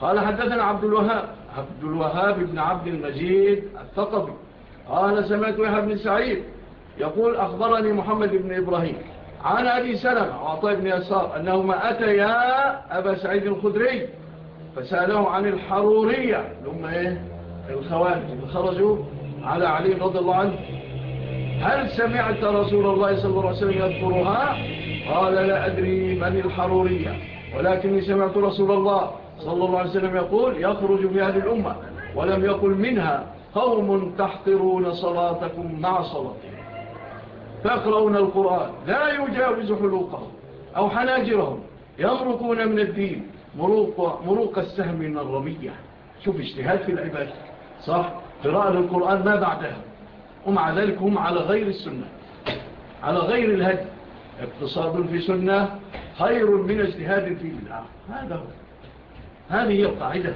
قال حدثنا عبد الوهاب عبد الوهاب بن عبد المجيد الثقبي قال سمعت يحيى بن سعيد يقول أخبرني محمد بن إبراهيم. عن أبي سلم وعطاء بن يسار أنهما أتيا أبا سعيد الخدري فسأله عن الحرورية لما إيه؟ الخوارج خرجوا على علي رضي الله عنه. هل سمعت رسول الله صلى الله عليه وسلم يذكرها؟ قال لا أدري من الحرورية ولكني سمعت رسول الله صلى الله عليه وسلم يقول يخرج في هذه الأمة ولم يقل منها قوم تحقرون صلاتكم مع صلاتكم. تقرؤون القرآن لا يجاوز حلوقهم أو حناجرهم يمرقون من الدين مروق, مروق السهم من الرمية. شوف اجتهاد في العبادة صح؟ قراءة للقرآن ما بعدها. ومع ذلك هم على غير السنة على غير الهدي. اقتصاد في سنة خير من اجتهاد في بدعة هذا هو. هذه هي القاعدة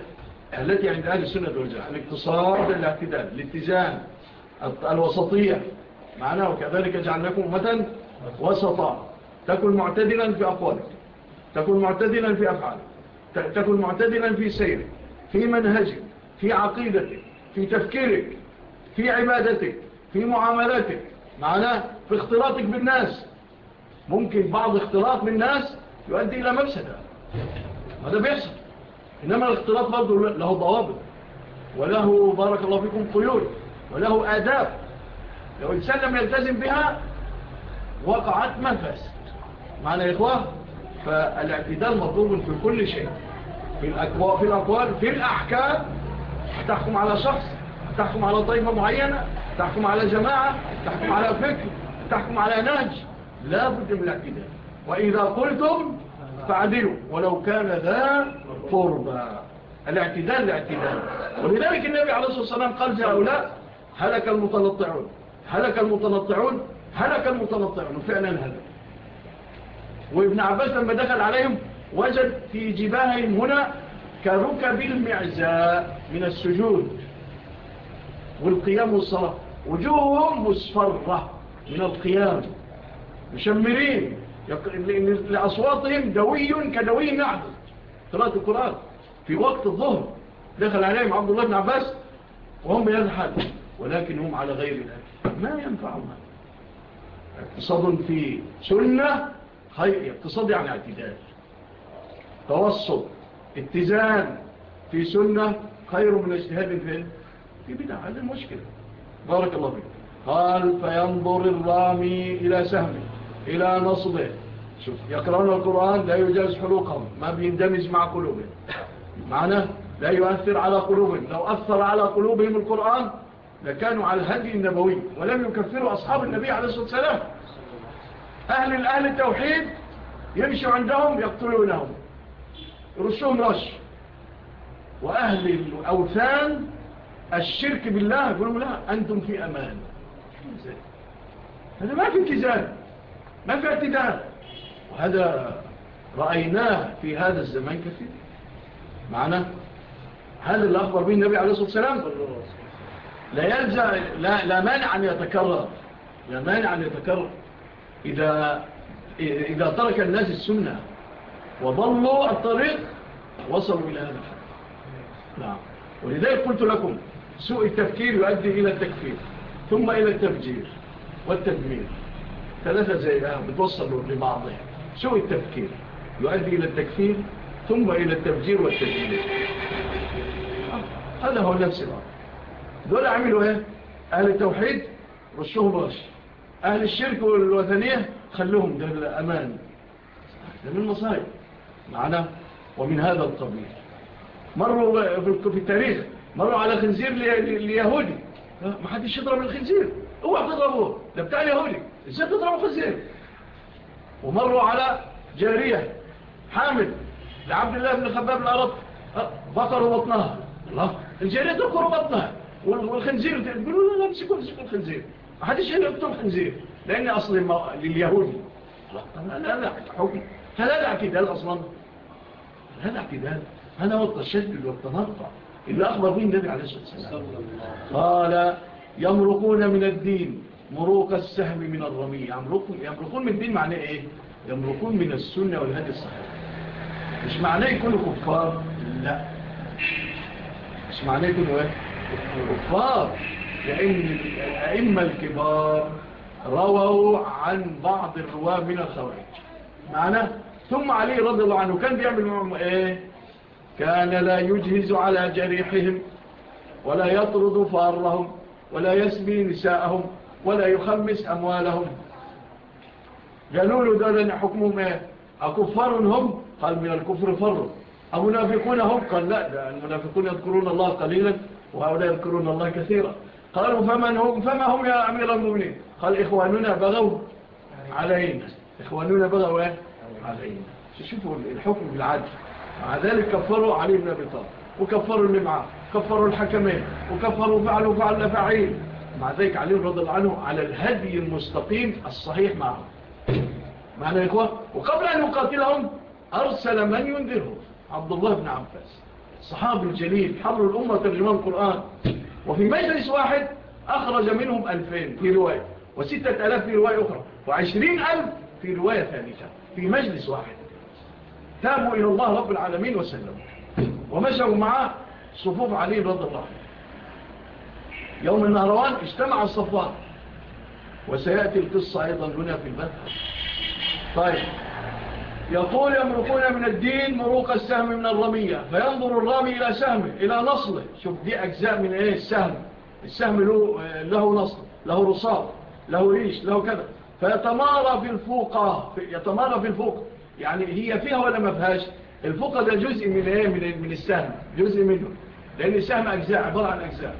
التي عند أهل السنة والجماعة. الاقتصاد الاعتدال الاتزان الوسطية. معناه وكذلك جعلناكم أمة وسطا. تكن معتدلا في أقوالك. تكن معتدلا في أفعالك. تكن معتدلا في سيرك في منهجك في عقيدتك في تفكيرك في عبادتك في معاملاتك. معناه في اختلاطك بالناس. ممكن بعض اختلاط بالناس يؤدي إلى مفسدة. هذا بيحصل؟ إنما الاختلاط برضه له ضوابط. وله بارك الله فيكم قيود وله آداب. لو الإنسان لم يلتزم بها وقعت منفس. معنا يا إخوة فالاعتدال مطلوب في كل شيء. في الأكوار في الأقوال في الأحكام. تحكم على شخص تحكم على طائفة معينة تحكم على جماعة تحكم على فكر تحكم على نهج. لا بد من الاعتدال. وإذا قلتم فعدلوا ولو كان ذا قربا الاعتدال الاعتدال ولذلك النبي عليه الصلاة والسلام قال هؤلاء هلك المتلطعون هلك المتنطعون هلك المتنطعون وفعلا هذا وابن عباس لما دخل عليهم وجد في جباههم هنا كركب المعزاء من السجود والقيام والصلاة. وجوههم مصفرة من القيام. مشمرين لأصواتهم دوي كدوي نعد قراءة القرآن. في وقت الظهر دخل عليهم عبد الله بن عباس وهم يضحك ولكن هم على غير الأكل اقتصاد لا المال. اقتصاد في سنة خير اقتصاد يعني اعتدال. توسط اتزان في سنة خير من اجتهاد في في بدعة هذا المشكلة. بارك الله فيك. قال فينظر الرامي إلى سهمه إلى نصبه. شوف يقرأون القرآن لا يجاز حلوقهم ما بيندمج مع قلوبهم. معنى لا يؤثر على قلوبهم. لو أثر على قلوبهم القرآن لكانوا على الهدي النبوي ولم يكفروا أصحاب النبي عليه الصلاة والسلام. أهل الأهل التوحيد يمشوا عندهم يقتلونهم. يرشهم رش. وأهل الأوثان الشرك بالله يقولون لا أنتم في أمان. هذا ما في انتزال ما في اعتدال وهذا رأيناه في هذا الزمان كثير. معنا؟ هذا اللي أخبر به النبي عليه الصلاة والسلام. لا يلزم لا, لا مانع أن يتكرر. لا مانع أن يتكرر. إذا, إذا ترك الناس السنة وضلوا الطريق وصلوا إلى هذا الحد. نعم. ولذلك قلت لكم سوء التفكير يؤدي إلى التكفير ثم إلى التفجير والتدمير. ثلاثة زيها بتوصلوا لبعضها. سوء التفكير يؤدي إلى التكفير ثم إلى التفجير والتدمير. هذا هو نفس الأمر دول عملوا إيه؟ أهل التوحيد رشوهم رش أهل الشرك والوثنية خلوهم ده الامان ده من المصائب معنا؟ ومن هذا القبيل. مروا في التاريخ. مروا على خنزير اليهودي ما حدش يضرب الخنزير. اوعى تضربوه. ده بتاع اليهودي. إزاي تضربوا خنزير؟ ومروا على جارية. حامل لعبد الله بن خباب الأرض أه، بطروا بطنها الله الجارية تذكروا بطنها. والخنزير تقولوا لا امسكوا امسكوا الخنزير. ما حدش هنا يطلب خنزير لأن أصل لليهود لا لا لا حكم. فلا ده اعتدال أصلا. هل هذا اعتدال. هذا هو التشدد والتنطع. اللي أخبر به النبي عليه الصلاة والسلام. قال يمرقون من الدين. مروق السهم من الرمي يمرقون يمرقون من الدين معناه إيه؟ يمرقون من السنة والهدي الصحيح. مش معناه يكونوا كفار؟ لا. مش معناه يكونوا إيه؟ الكفار لأن الأئمة الكبار رووا عن بعض الرواة من الخوارج. معناه ثم علي رضي الله عنه كان بيعمل معهم إيه؟ كان لا يجهز على جريحهم ولا يطرد فارهم ولا يسمي نساءهم ولا يخمس أموالهم. قالوا له دول حكمهم إيه؟ أكفار هم؟ قال من الكفر فروا أمنافقون هم؟ قال لا المنافقون يذكرون الله قليلا. وهؤلاء يذكرون الله كثيرا. قالوا فمن هم فما هم يا أمير المؤمنين؟ قال إخواننا بغوا علينا. إخواننا بغوا إيه؟ علينا. شوفوا الحكم بالعدل. مع ذلك كفروا علي بن أبي طالب وكفروا اللي معاه كفروا الحكمين وكفروا فعلوا فعل فعيل. مع ذلك علي رضي الله عنه على الهدي المستقيم الصحيح معهم معنا يا إخوة؟ وقبل أن يقاتلهم أرسل من ينذرهم عبد الله بن عباس. صحاب الجليل حبر الأمة ترجمان القرآن. وفي مجلس واحد أخرج منهم ألفين في رواية وستة ألاف في رواية أخرى وعشرين ألف في رواية ثالثة في مجلس واحد. تابوا إلى الله رب العالمين وسلموا. ومشوا معاه صفوف علي رضا الله يوم النهروان اجتمع الصفوات وسيأتي القصة أيضا هنا في البث طيب. يقول يمرقون من الدين مروق السهم من الرمية. فينظر الرامي إلى سهمه إلى نصله. شوف دي أجزاء من إيه؟ السهم. السهم له, له نصل له رصاص له ريش له كذا. فيتمارى في الفوقة يتمارى في الفوقة يعني هي فيها ولا ما فيهاش؟ الفوقة ده جزء من إيه؟ من, من السهم. جزء منه. لأن السهم أجزاء عبارة عن أجزاء.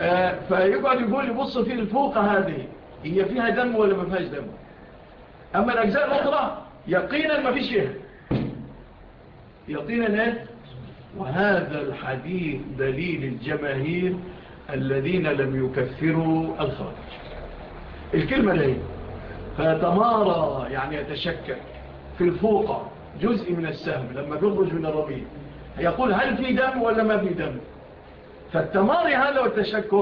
آه، فيقعد يقول يبص في الفوقة هذه. هي فيها دم ولا ما فيهاش دم؟ أما الأجزاء الأخرى يقينا ما فيش شيء. يقينا إيه وهذا الحديث دليل الجماهير الذين لم يكفروا الخارج الكلمة دي فيتمارى يعني يتشكك في الفوقة جزء من السهم لما بيخرج من الربيع يقول هل في دم ولا ما في دم؟ فالتماري هذا والتشكك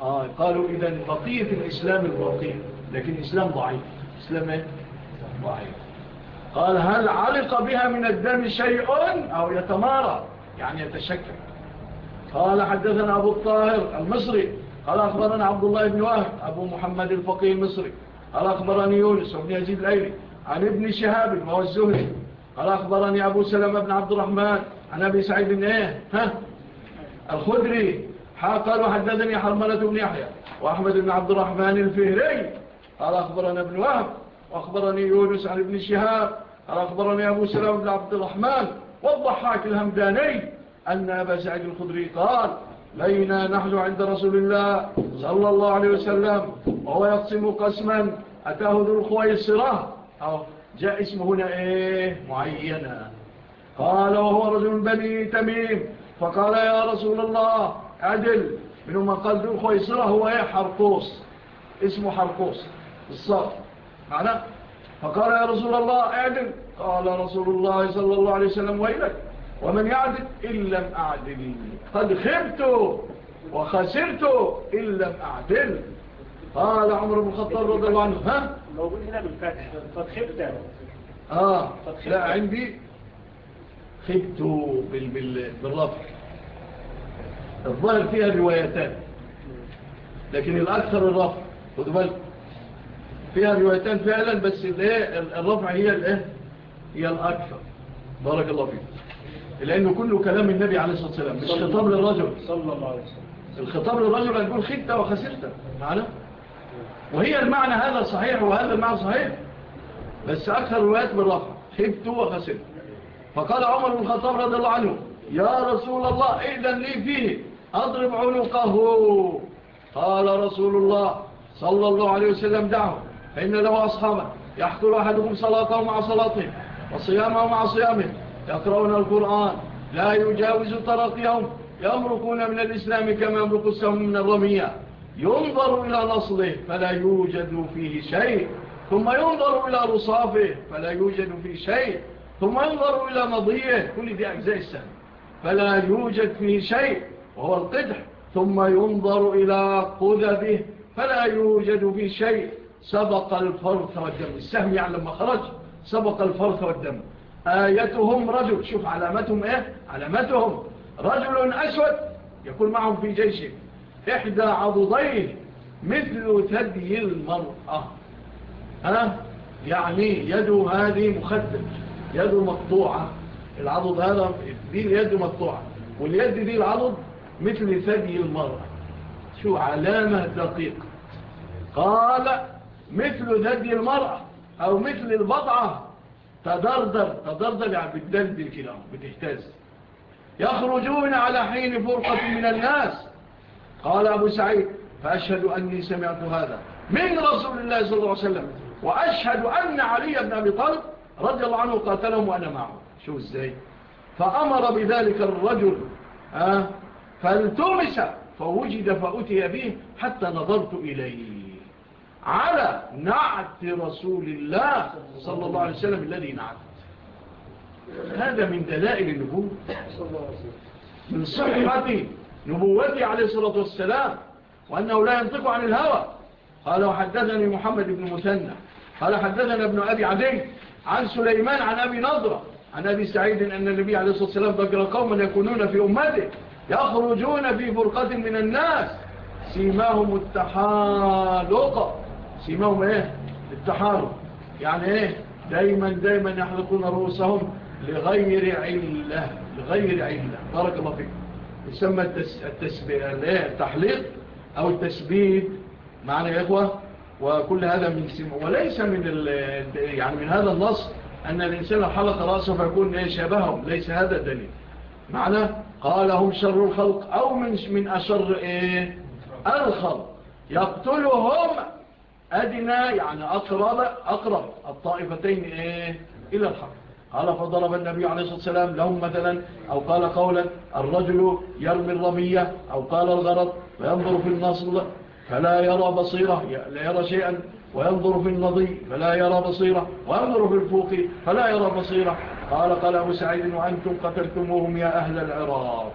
آه قالوا إذا بقية الإسلام الباقية لكن الإسلام ضعيف. إسلام إيه؟ ضعيف. قال هل علق بها من الدم شيء أو يتمارى؟ يعني يتشكل. قال حدثنا أبو الطاهر المصري. قال أخبرنا عبد الله بن واهب أبو محمد الفقيه المصري. قال أخبرني يونس وابن يزيد الأيلي عن ابن شهاب وهو الزهري. قال أخبرني أبو سلمة بن عبد الرحمن عن أبي سعيد بن إيه؟ ها؟ الخدري. قال وحدثني حرملة بن يحيى وأحمد بن عبد الرحمن الفهري. قال أخبرنا ابن وهب وأخبرني يونس عن ابن شهاب أخبرني أبو سلام بن عبد الرحمن والضحاك الهمداني أن أبا سعيد الخضري قال لينا نحن عند رسول الله صلى الله عليه وسلم وهو يقسم قسما أتاه ذو الخويصرة أو جاء اسمه هنا إيه؟ معينا. قال وهو رجل بني تميم. فقال يا رسول الله عدل. منهم قال ذو الخويصرة هو إيه؟ حرقوس. اسمه حرقوس. الصغر معنا فقال يا رسول الله اعدل. قال رسول الله صلى الله عليه وسلم ويلك؟ ومن يعدل؟ إن لم أعدل. قد خبت وخسرت إن لم أعدل. قال عمر بن الخطاب رضي الله عنه ها؟ موجود هنا بالفتح. فخبت آه. لا عندي. خبت بالرفع. الظاهر فيها روايتان لكن الأكثر الرفع خدوا بالكم فيها روايتان فعلا بس إيه؟ الرفع هي الايه هي الأكثر. بارك الله فيك. لأنه كله كلام النبي عليه الصلاة والسلام. مش خطاب للرجل. صلى الله عليه وسلم. الخطاب للرجل هنقول خدت وخسرت. معنا؟ وهي المعنى هذا صحيح وهذا المعنى صحيح. بس أكثر روايات بالرفع. خدت وخسرت. فقال عمر بن الخطاب رضي الله عنه يا رسول الله ائذن لي فيه. أضرب عنقه. قال رسول الله صلى الله عليه وسلم دعه. فإن له أصحابا يحكر أحدهم صلاته مع صلاته وصيامه مع صيامه يقرؤون القرآن لا يجاوز طرقهم يمرقون من الإسلام كما يمرق السهم من الرمية ينظر إلى نصله فلا يوجد فيه شيء ثم ينظر إلى رصافه فلا يوجد فيه شيء ثم ينظر إلى مضيه كل ذي أجزاء السنة فلا يوجد فيه شيء وهو القدح ثم ينظر إلى قدبه فلا يوجد فيه شيء سبق الفرث والدم. السهم يعني لما خرج سبق الفرث والدم. آيتهم رجل. شوف علامتهم إيه؟ علامتهم. رجل أسود يكون معهم في جيشه. إحدى عضضيه مثل ثدي المرأة. ها؟ يعني يده هذه مخدر يده مقطوعة. العضد هذا دي اليد مقطوعة. واليد دي العضد مثل ثدي المرأة. شو علامة دقيقة؟ قال مثل ذدي المرأة أو مثل البضعة تدردر تدردر يعني بتدلدل كده بتهتز. يخرجون على حين فرقة من الناس. قال أبو سعيد فأشهد أني سمعت هذا. من رسول الله صلى الله عليه وسلم. وأشهد أن علي بن أبي طالب رضي الله عنه قاتلهم وأنا معه. شو إزاي. فأمر بذلك الرجل آه، فالتمس فوجد فأتي به حتى نظرت إليه. على نعت رسول الله صلى الله عليه وسلم الذي نعت. هذا من دلائل النبوة. من صحة نبوته عليه الصلاة والسلام وأنه لا ينطق عن الهوى. قال وحدثني محمد بن مثنى. قال حدثنا ابن أبي عدي عن سليمان عن أبي نظرة عن أبي سعيد أن النبي عليه الصلاة والسلام ذكر قوما يكونون في أمته يخرجون في فرقة من الناس. سيماهم التحالق. سيماهم إيه؟ التحارب. يعني إيه؟ دايما دايما يحلقون رؤوسهم لغير علة لغير علة. بارك الله فيك. يسمى التحليق أو التسبيد معنا يا إخوة؟ وكل هذا من سمع وليس من يعني من هذا النص أن الإنسان حلق رأسه فيكون إيه؟ شبههم. ليس هذا الدليل. معنى قال هم شر الخلق أو من, من أشر إيه؟ الخلق. يقتلهم أدنى يعني أقرب, أقرب الطائفتين إيه؟ إلى الحق. قال فضرب النبي عليه الصلاة والسلام لهم مثلا أو قال قولا الرجل يرمي الرمية أو قال الغرض وينظر في النصل فلا يرى بصيرة لا يرى شيئا. وينظر في النضي فلا يرى بصيرة. وينظر في الفوق فلا يرى بصيرة. قال قال أبو سعيد وأنتم قتلتموهم يا أهل العراق.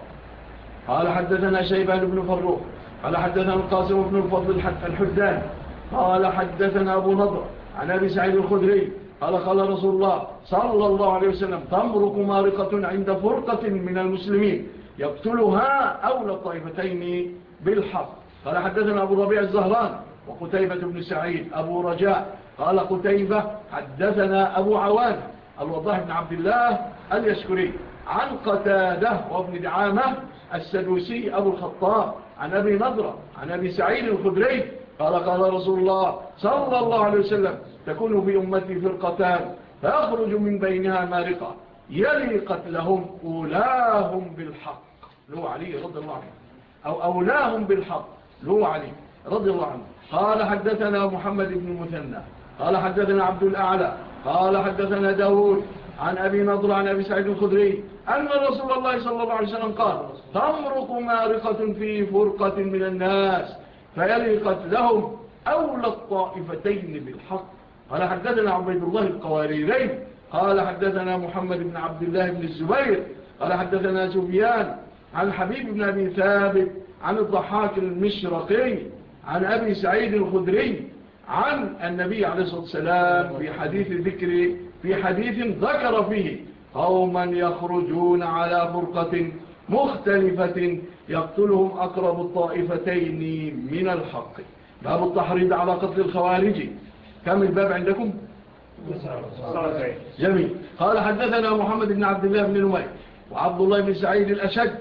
قال حدثنا شيبان بن فروح قال حدثنا القاسم بن الفضل الحدان قال حدثنا أبو نضر عن أبي سعيد الخدري قال قال رسول الله صلى الله عليه وسلم تمرق مارقة عند فرقة من المسلمين يقتلها أولى الطائفتين بالحق. قال حدثنا أبو ربيع الزهران وقتيبة بن سعيد أبو رجاء. قال قتيبة حدثنا أبو عوان الوضاح بن عبد الله اليشكري عن قتادة وابن دعامة السدوسي أبو الخطاب عن أبي نظرة عن أبي سعيد الخدري قال قال رسول الله صلى الله عليه وسلم تكون في أمتي فرقتان فأخرج من بينها مارقة يلي قتلهم أولاهم بالحق. لو علي رضي الله عنه. أو أولاهم بالحق لو علي رضي الله عنه. قال حدثنا محمد بن مثنى قال حدثنا عبد الأعلى قال حدثنا داود عن أبي نضر عن أبي سعيد الخدري أن رسول الله صلى الله عليه وسلم قال تمرق مارقة في فرقة من الناس. فيلقت لهم أولى الطائفتين بالحق. قال حدثنا عبيد الله القواريري قال حدثنا محمد بن عبد الله بن الزبير. قال حدثنا زبيان عن حبيب بن أبي ثابت عن الضحاك المشرقي عن أبي سعيد الخدري عن النبي عليه الصلاة والسلام في حديث ذكر في حديث ذكر فيه قوما يخرجون على فرقة مختلفة يقتلهم أقرب الطائفتين من الحق. باب التحريض على قتل الخوارج. كم الباب عندكم؟ جميل. قال حدثنا محمد بن عبد الله بن نمير وعبد الله بن سعيد الأشد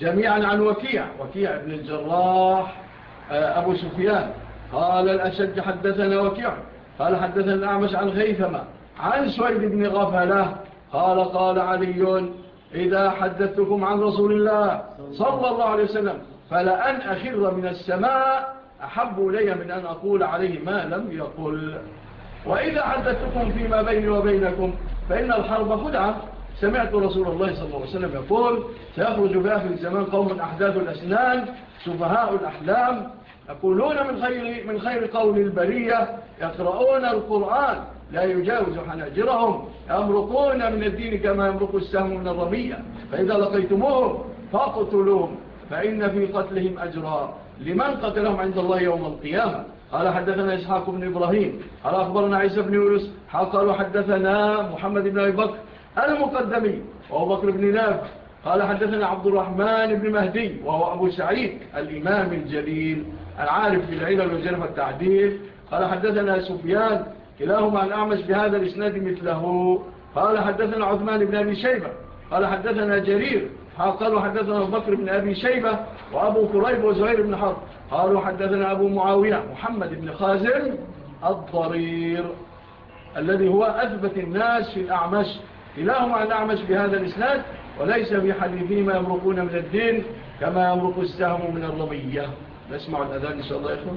جميعا عن وكيع وكيع بن الجراح آه، أبو سفيان. قال الأشد حدثنا وكيع. قال حدثنا الأعمش عن غيثمة عن سويد بن غفلة. قال قال علي إذا حدثتكم عن رسول الله صلى الله عليه وسلم فلأن أخر من السماء أحب إلي من أن أقول عليه ما لم يقل. وإذا حدثتكم فيما بيني وبينكم فإن الحرب خدعة سمعت رسول الله صلى الله عليه وسلم يقول سيخرج بآخر الزمان قوم أحداث الأسنان سفهاء الأحلام يقولون من خير, من خير قول البرية يقرؤون القرآن. لا يجاوز حناجرهم يمرقون من الدين كما يمرق السهم من الرمية فإذا لقيتموهم فاقتلوهم فإن في قتلهم أجرا لمن قتلهم عند الله يوم القيامة. قال حدثنا إسحاق بن إبراهيم قال أخبرنا عيسى بن يونس قال حدثنا محمد بن أبي بكر المقدمي وهو بكر بن ناف قال حدثنا عبد الرحمن بن مهدي وهو أبو سعيد الإمام الجليل العارف في العلم والجنف التعديل قال حدثنا سفيان كلاهما الأعمش بهذا الإسناد مثله. قال حدثنا عثمان بن أبي شيبة قال حدثنا جرير قالوا حدثنا بكر بن أبي شيبة وأبو كريب وزهير بن حرب. قالوا حدثنا أبو معاوية محمد بن خازن الضرير الذي هو أثبت الناس في الأعمش. كلاهما الأعمش بهذا الإسناد وليس في حديثهما يمرقون من الدين كما يمرق السهم من الرمية. نسمع الأذان إن شاء الله يخبر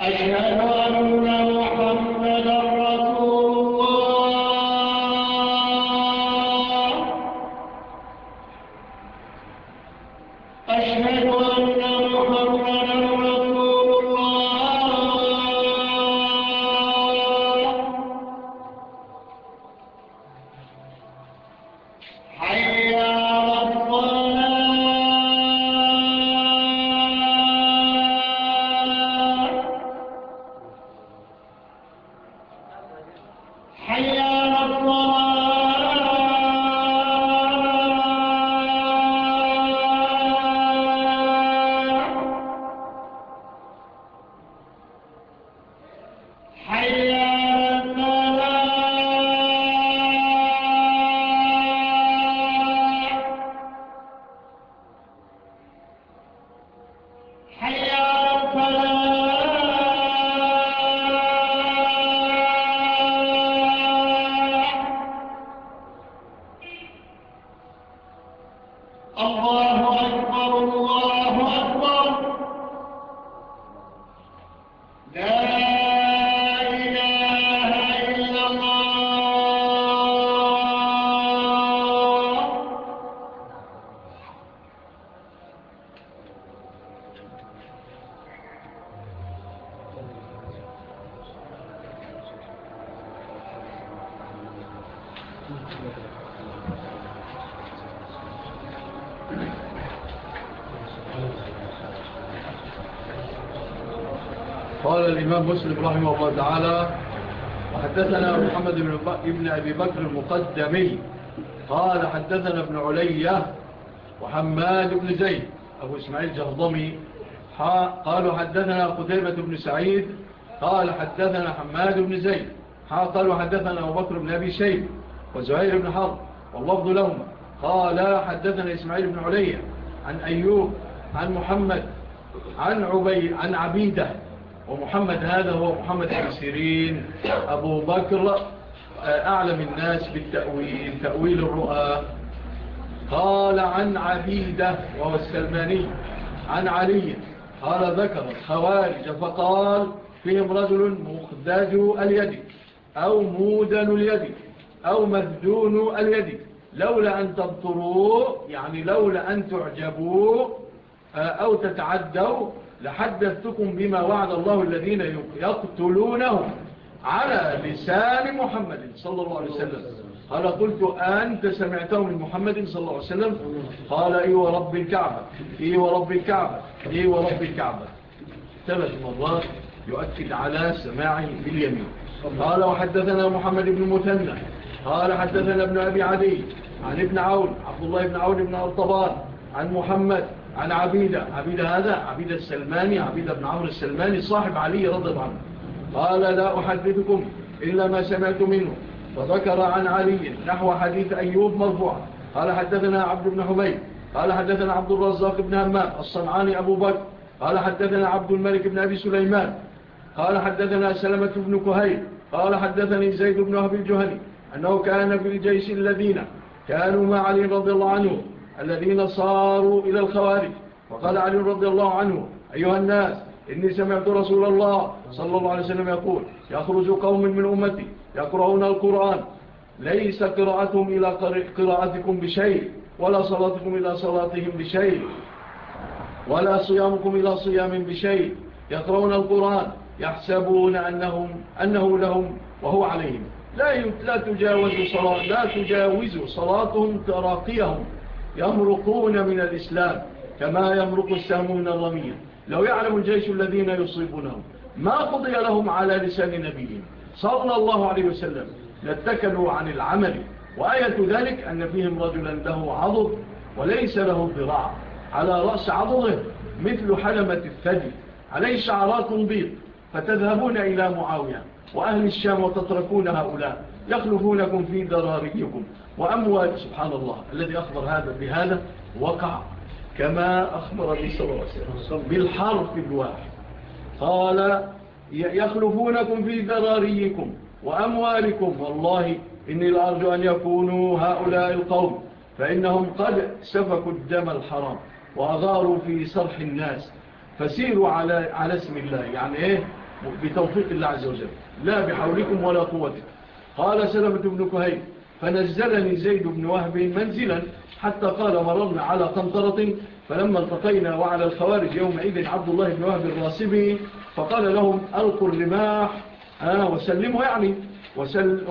أشهد أبي بكر المقدمي قال حدثنا ابن علية وحماد بن زيد. أبو إسماعيل جهضمي قالوا حدثنا قتيبة بن سعيد. قال حدثنا حماد بن زيد. قالوا حدثنا أبو بكر بن أبي شيب وزهير بن حرب واللفظ لهم. قال حدثنا إسماعيل بن علية عن أيوب عن محمد عن, عبي عن عبيدة. ومحمد هذا هو محمد بن سيرين. أبو بكر أعلم الناس بالتأويل تأويل الرؤى. قال عن عبيدة وهو السلماني عن علي. قال ذكر الخوارج فقال فيهم رجل مخداج اليد أو مودن اليد أو مذدون اليد. لولا أن تبطروا يعني لولا أن تعجبوا آه، أو تتعدوا. لحدثتكم بما وعد الله الذين يقتلونهم. على لسان محمد صلى الله عليه وسلم. قال قلت أنت سمعته من محمد صلى الله عليه وسلم؟ قال إي ورب الكعبة. إي ورب الكعبة. إي ورب الكعبة. ثلاث مرات يؤكد على سماعه باليمين. قال وحدثنا محمد بن مثنى قال حدثنا ابن أبي عدي عن ابن عون عبد الله بن عون بن أرطبان عن محمد عن عبيدة. عبيدة هذا؟ عبيدة السلماني عبيدة بن عون السلماني صاحب علي رضي الله عنه. قال لا أحدثكم إلا ما سمعت منه فذكر عن علي نحو حديث أيوب مرفوع قال حدثنا عبد بن حبيب قال حدثنا عبد الرزاق بن همام الصنعاني أبو بكر قال حدثنا عبد الملك بن أبي سليمان قال حدثنا سلمة بن كهير قال حدثني زيد بن وهب الجهني أنه كان في الجيش الذين كانوا مع علي رضي الله عنه الذين صاروا إلى الخوارج. وقال علي رضي الله عنه أيها الناس إني سمعت رسول الله صلى الله عليه وسلم يقول يخرج قوم من أمتي يقرؤون القرآن. ليس قراءتهم إلى قراءتكم بشيء ولا صلاتكم إلى صلاتهم بشيء ولا صيامكم إلى صيام بشيء. يقرؤون القرآن يحسبون أنهم أنه لهم وهو عليهم. لا لا تجاوز صلاة لا تجاوز صلاتهم تراقيهم. يمرقون من الإسلام كما يمرق السهم من الرمية. لو يعلم الجيش الذين يصيبونهم ما قضي لهم على لسان نبيهم صلى الله عليه وسلم لاتكلوا عن العمل. وآية ذلك أن فيهم رجلا له عضد وليس له ضراع على رأس عضده مثل حلمة الثدي عليه شعرات بيض فتذهبون إلى معاوية وأهل الشام وتتركون هؤلاء يخلفونكم في ذراريكم وأموال. سبحان الله الذي أخبر هذا بهذا وقع. كما أخبر به صلى الله عليه وسلم بالحرف الواحد. قال يخلفونكم في ذراريكم وأموالكم. والله إني لأرجو أن يكونوا هؤلاء القوم فإنهم قد سفكوا الدم الحرام وأغاروا في صرح الناس. فسيروا على, على اسم الله يعني إيه؟ بتوفيق الله عز وجل. لا بحولكم ولا قوتكم. قال سلمة بن كهيل فنزلني زيد بن وهب منزلا حتى قال مررنا على قنطرة فلما التقينا وعلى الخوارج يومئذ عبد الله بن وهب الراسبي فقال لهم ألقوا الرماح آه، وسلموا يعني وسل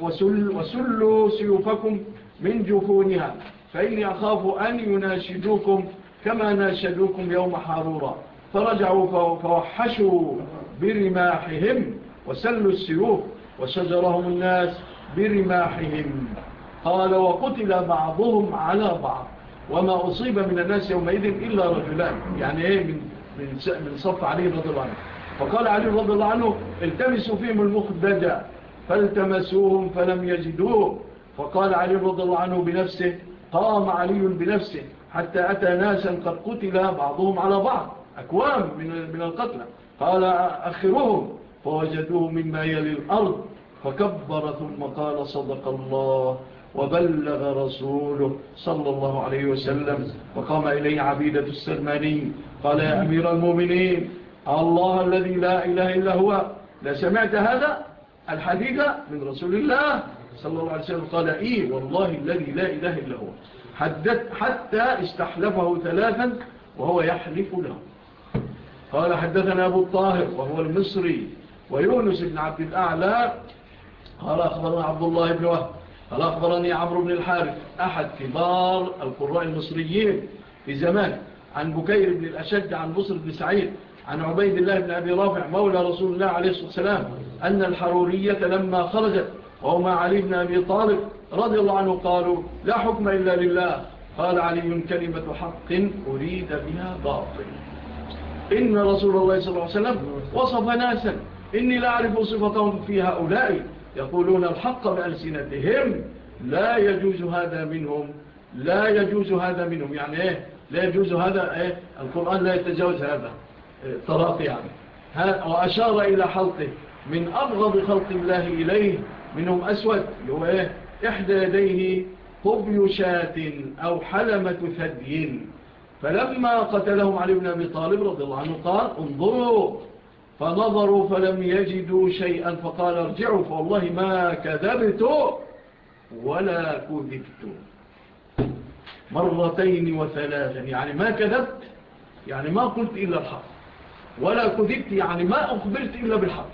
وسل وسلوا سيوفكم من جفونها فإني أخاف أن يناشدوكم كما ناشدوكم يوم حارورا. فرجعوا فوحشوا برماحهم وسلوا السيوف وشجرهم الناس برماحهم. قال وقتل بعضهم على بعض. وما أصيب من الناس يومئذ إلا رجلان. يعني إيه؟ من, من من صف علي رضي الله عنه. فقال علي رضي الله عنه التمسوا فيهم المخدجة. فالتمسوهم فلم يجدوه. فقال علي رضي الله عنه بنفسه قام علي بنفسه حتى أتى ناسا قد قتل بعضهم على بعض. أكوام من, من القتلى. قال أخرهم. فوجدوه مما يلي الأرض. فكبر ثم قال صدق الله وبلغ رسوله صلى الله عليه وسلم. وقام إليه عبيدة السلماني. قال يا أمير المؤمنين الله الذي لا إله إلا هو. لا سمعت هذا الحديث من رسول الله صلى الله عليه وسلم؟ قال إيه والله الذي لا إله إلا هو. حدث حتى استحلفه ثلاثا وهو يحلف له. قال حدثنا أبو الطاهر وهو المصري ويونس بن عبد الأعلى قال أخبرنا عبد الله بن وهب قال أخبرني عمرو بن الحارث أحد كبار القراء المصريين في زمان عن بكير بن الأشد عن بصر بن سعيد عن عبيد الله بن أبي رافع مولى رسول الله عليه الصلاة والسلام أن الحرورية لما خرجت وهما علي بن أبي طالب رضي الله عنه قالوا لا حكم إلا لله. قال علي كلمة حق أريد بها باطل. إن رسول الله صلى الله عليه وسلم وصف ناسا إني لا أعرف صفتهم في هؤلاء. يقولون الحق بألسنتهم لا يجوز هذا منهم لا يجوز هذا منهم. يعني إيه؟ لا يجوز هذا إيه؟ القرآن لا يتجاوز هذا إيه؟ طراط يعني. وأشار إلى حلقه من أبغض خلق الله إليه منهم أسود هو إيه؟ إحدى يديه قبيشات أو حلمة ثدي. فلما قتلهم علي بن أبي طالب رضي الله عنه قال انظروا فنظروا فلم يجدوا شيئا فقال ارجعوا فوالله ما كذبت ولا كذبت مرتين وثلاثا يعني ما كذبت يعني ما قلت إلا الحق. ولا كذبت يعني ما أخبرت إلا بالحق.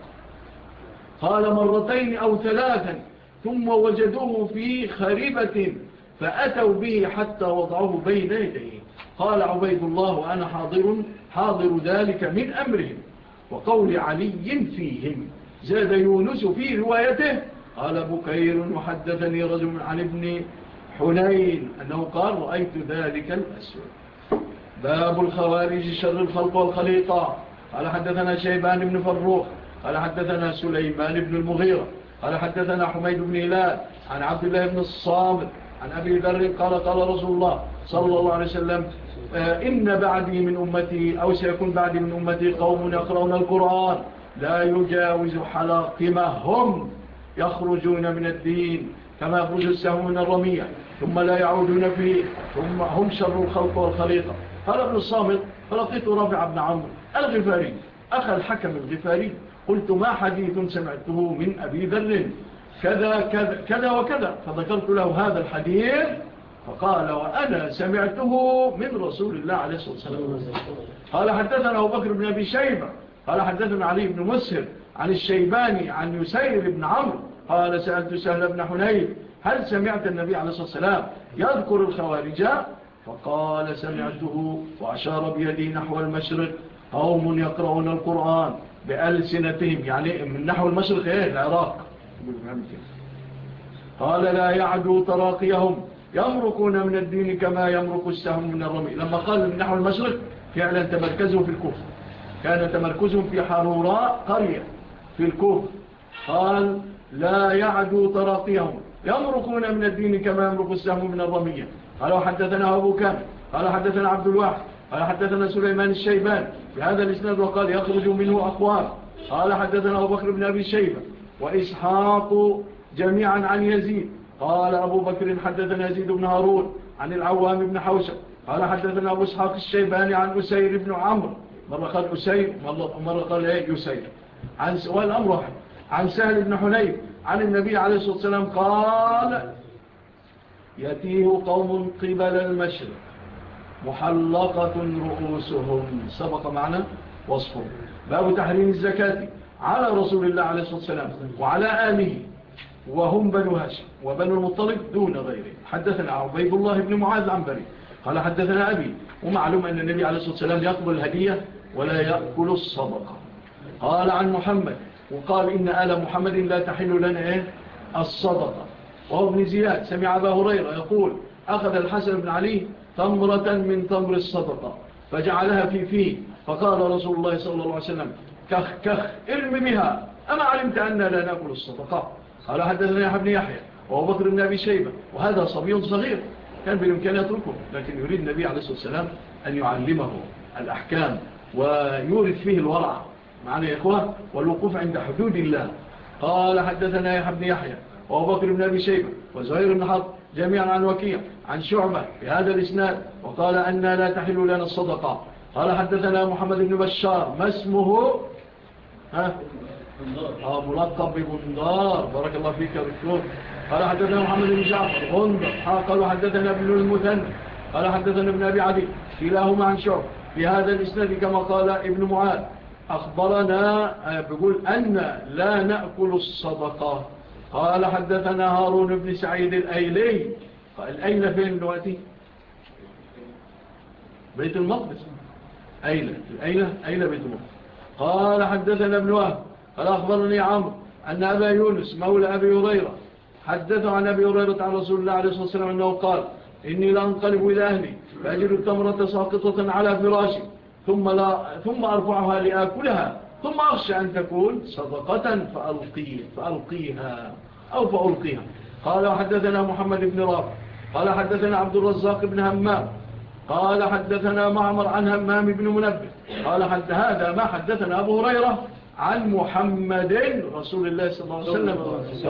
قال مرتين أو ثلاثا ثم وجدوه في خريبة فأتوا به حتى وضعوه بين يديه. قال عبيد الله أنا حاضر حاضر ذلك من أمرهم. وقول علي فيهم زاد يونس في روايته قال بكير وحدثني رجل عن ابن حنين أنه قال رأيت ذلك الأسود. باب الخوارج شر الخلق والخليطة قال حدثنا شيبان بن فروخ. قال حدثنا سليمان بن المغيرة. قال حدثنا حميد بن هلال عن عبد الله بن الصامت عن أبي ذر قال قال رسول الله صلى الله عليه وسلم آه، إن بعدي من أمتي أو سيكون بعدي من أمتي قوم يقرون القرآن. لا يجاوز حلاقمهم يخرجون من الدين كما يخرج السهم من الرميع ثم لا يعودون فيه ثم هم شر الخلق والخليقة. قال ابن الصامت فلقيت رابع بن عمرو الغفاري. أخى الحكم الغفاري قلت ما حديث سمعته من أبي ذر؟ كذا, كذا, كذا وكذا. فذكرت له هذا الحديث فقال وأنا سمعته من رسول الله عليه الصلاة والسلام. قال حدثنا أبو بكر بن أبي شيبة قال حدثنا علي بن مسهر عن الشيباني عن يسير بن عمرو قال سألت سهل بن حنين هل سمعت النبي عليه الصلاة والسلام يذكر الخوارج؟ فقال سمعته وأشار بيدي نحو المشرق. قوم يقرؤون القرآن بألسنتهم يعني من نحو المشرق إيه؟ العراق. قال لا يعدوا تراقيهم. يمرقون من الدين كما يمرق السهم من الرمي. لما قال من نحو المشرق فعلا تمركزوا في الكوفة. كان تمركزهم في حروراء قرية في الكوفة. قال لا يعدوا تراقيهم. يمرقون من الدين كما يمرق السهم من الرمية قالوا حدثنا أبو كامل. قال حدثنا عبد الواحد. قال حدثنا سليمان الشيبان بهذا الإسناد وقال يخرج منه أقوار قال حدثنا أبو بكر بن أبي الشيبة وإسحاق جميعا عن يزيد. قال أبو بكر حدثنا يزيد بن هارون عن العوام بن حوشة قال حدثنا أبو إسحاق الشيباني عن أسير بن عمرو. مرة قال أسير مرة قال إيه؟ عن سؤال أمره عن سهل بن حنيف عن النبي عليه الصلاة والسلام قال يتيه قوم قبل المشرق محلقة رؤوسهم. سبق معنا وصفه. باب تحريم الزكاة على رسول الله عليه الصلاة والسلام وعلى آله. وهم بنو هاشم وبنو المطلب دون غيره. حدثنا عبيد الله بن معاذ العنبري. قال حدثنا أبي. ومعلوم أن النبي عليه الصلاة والسلام يقبل الهدية ولا يأكل الصدقة. قال عن محمد. وقال إن آل محمد لا تحل لنا إيه؟ الصدقة. وهو ابن زياد. سمع أبا هريرة يقول أخذ الحسن بن علي تمرة من تمر الصدقة. فجعلها في فيه. فقال رسول الله صلى الله عليه وسلم كخ كخ ارم بها. أما علمت أننا لا نأكل الصدقة؟ قال حدثنا يحيى بن يحيى وهو بكر بن أبي شيبة وهذا صبي صغير كان بالإمكان يتركه لكن يريد النبي عليه الصلاة والسلام أن يعلمه الأحكام ويورث فيه الورع. معنا يا إخوة والوقوف عند حدود الله. قال حدثنا يحيى بن يحيى وهو بكر بن أبي شيبة وزهير بن حط جميعا عن وكيع عن شعبة بهذا الإسناد وقال أننا لا تحل لنا الصدقة. قال حدثنا محمد بن بشار ما اسمه؟ ها؟ آه ملقب بغندار بارك الله فيك يا دكتور. قال حدثنا محمد بن جعفر غندر قالوا حدثنا ابن المثنى. قال حدثنا ابن أبي عدي. كلاهما عن شعبة. في هذا الإسناد كما قال ابن معاذ. أخبرنا آه، بيقول أنا لا نأكل الصدقة. قال حدثنا هارون بن سعيد الأيلي. قال اين فين دلوقتي؟ بيت المقدس. أيلة. اين اين بيت المقدس. قال حدثنا ابن وهب. قال أخبرني عمرو أن أبا يونس مولى أبي هريرة حدث عن أبي هريرة عن رسول الله عليه الصلاة والسلام أنه قال إني لأنقلب إلى أهلي فأجد التمرة ساقطة على فراشي ثم, لا ثم أرفعها لآكلها ثم أخشى أن تكون صدقة فألقي فألقيها أو فألقيها. قال حدثنا محمد بن رافع قال حدثنا عبد الرزاق بن همام قال حدثنا معمر عن همام بن منبه قال حد هذا ما حدثنا أبو هريرة عن محمد رسول الله صلى الله عليه وسلم.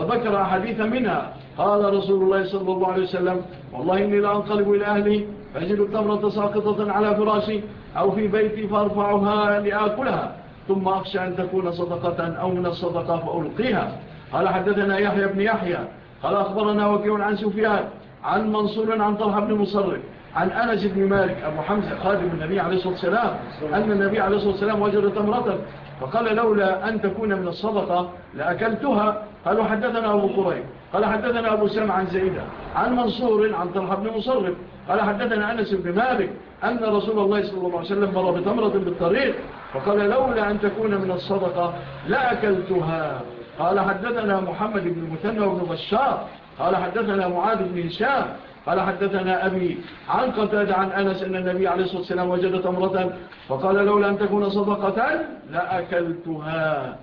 وذكر حديث منها. قال رسول الله صلى الله عليه وسلم والله إني لأنقلب إلى أهلي فأجد التمرة ساقطة على فراشي أو في بيتي فأرفعها لآكلها ثم أخشى أن تكون صدقة أو من الصدقة فألقيها. قال حدثنا يحيى بن يحيى. قال أخبرنا وكيع عن سفيان عن منصور عن طلحة بن مصرف عن أنس بن مالك أبو حمزة خادم النبي عليه الصلاة والسلام أن النبي عليه الصلاة والسلام وجد تمرة فقال لولا أن تكون من الصدقة لأكلتها. قالوا حدثنا أبو قريب قال حدثنا أبو سلم عن زيدة عن منصور عن طلحة بن مصرف. قال حدثنا أنس بن مالك أن رسول الله صلى الله عليه وسلم مر بتمرة بالطريق. فقال لولا أن تكون من الصدقة لأكلتها. قال حدثنا محمد بن المثنى بن بشار. قال حدثنا معاذ بن هشام. قال حدثنا أبي عن قتاد عن أنس أن النبي عليه الصلاة والسلام وجد تمرة فقال لولا أن تكون صدقة لأكلتها.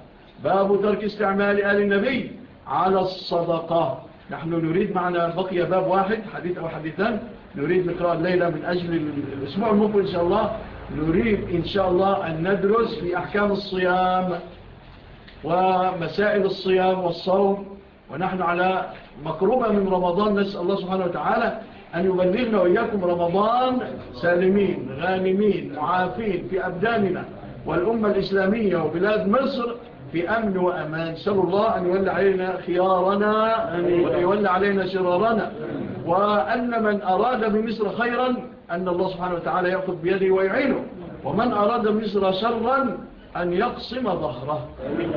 باب ترك استعمال آل النبي على الصدقة. نحن نريد معنا بقي باب واحد حديث أو حديثان. نريد نقرأ الليلة من أجل الأسبوع المقبل إن شاء الله. نريد إن شاء الله أن ندرس في أحكام الصيام ومسائل الصيام والصوم ونحن على مقربة من رمضان. نسأل الله سبحانه وتعالى أن يبلغنا وإياكم رمضان سالمين غانمين معافين في أبداننا والأمة الإسلامية وبلاد مصر في أمن وأمان. سأل الله أن يولى علينا خيارنا ويولى علينا شرارنا. وأن من أراد بمصر خيرا أن الله سبحانه وتعالى يأخذ بيده ويعينه. ومن أراد بمصر شرا أن يقصم ظهره.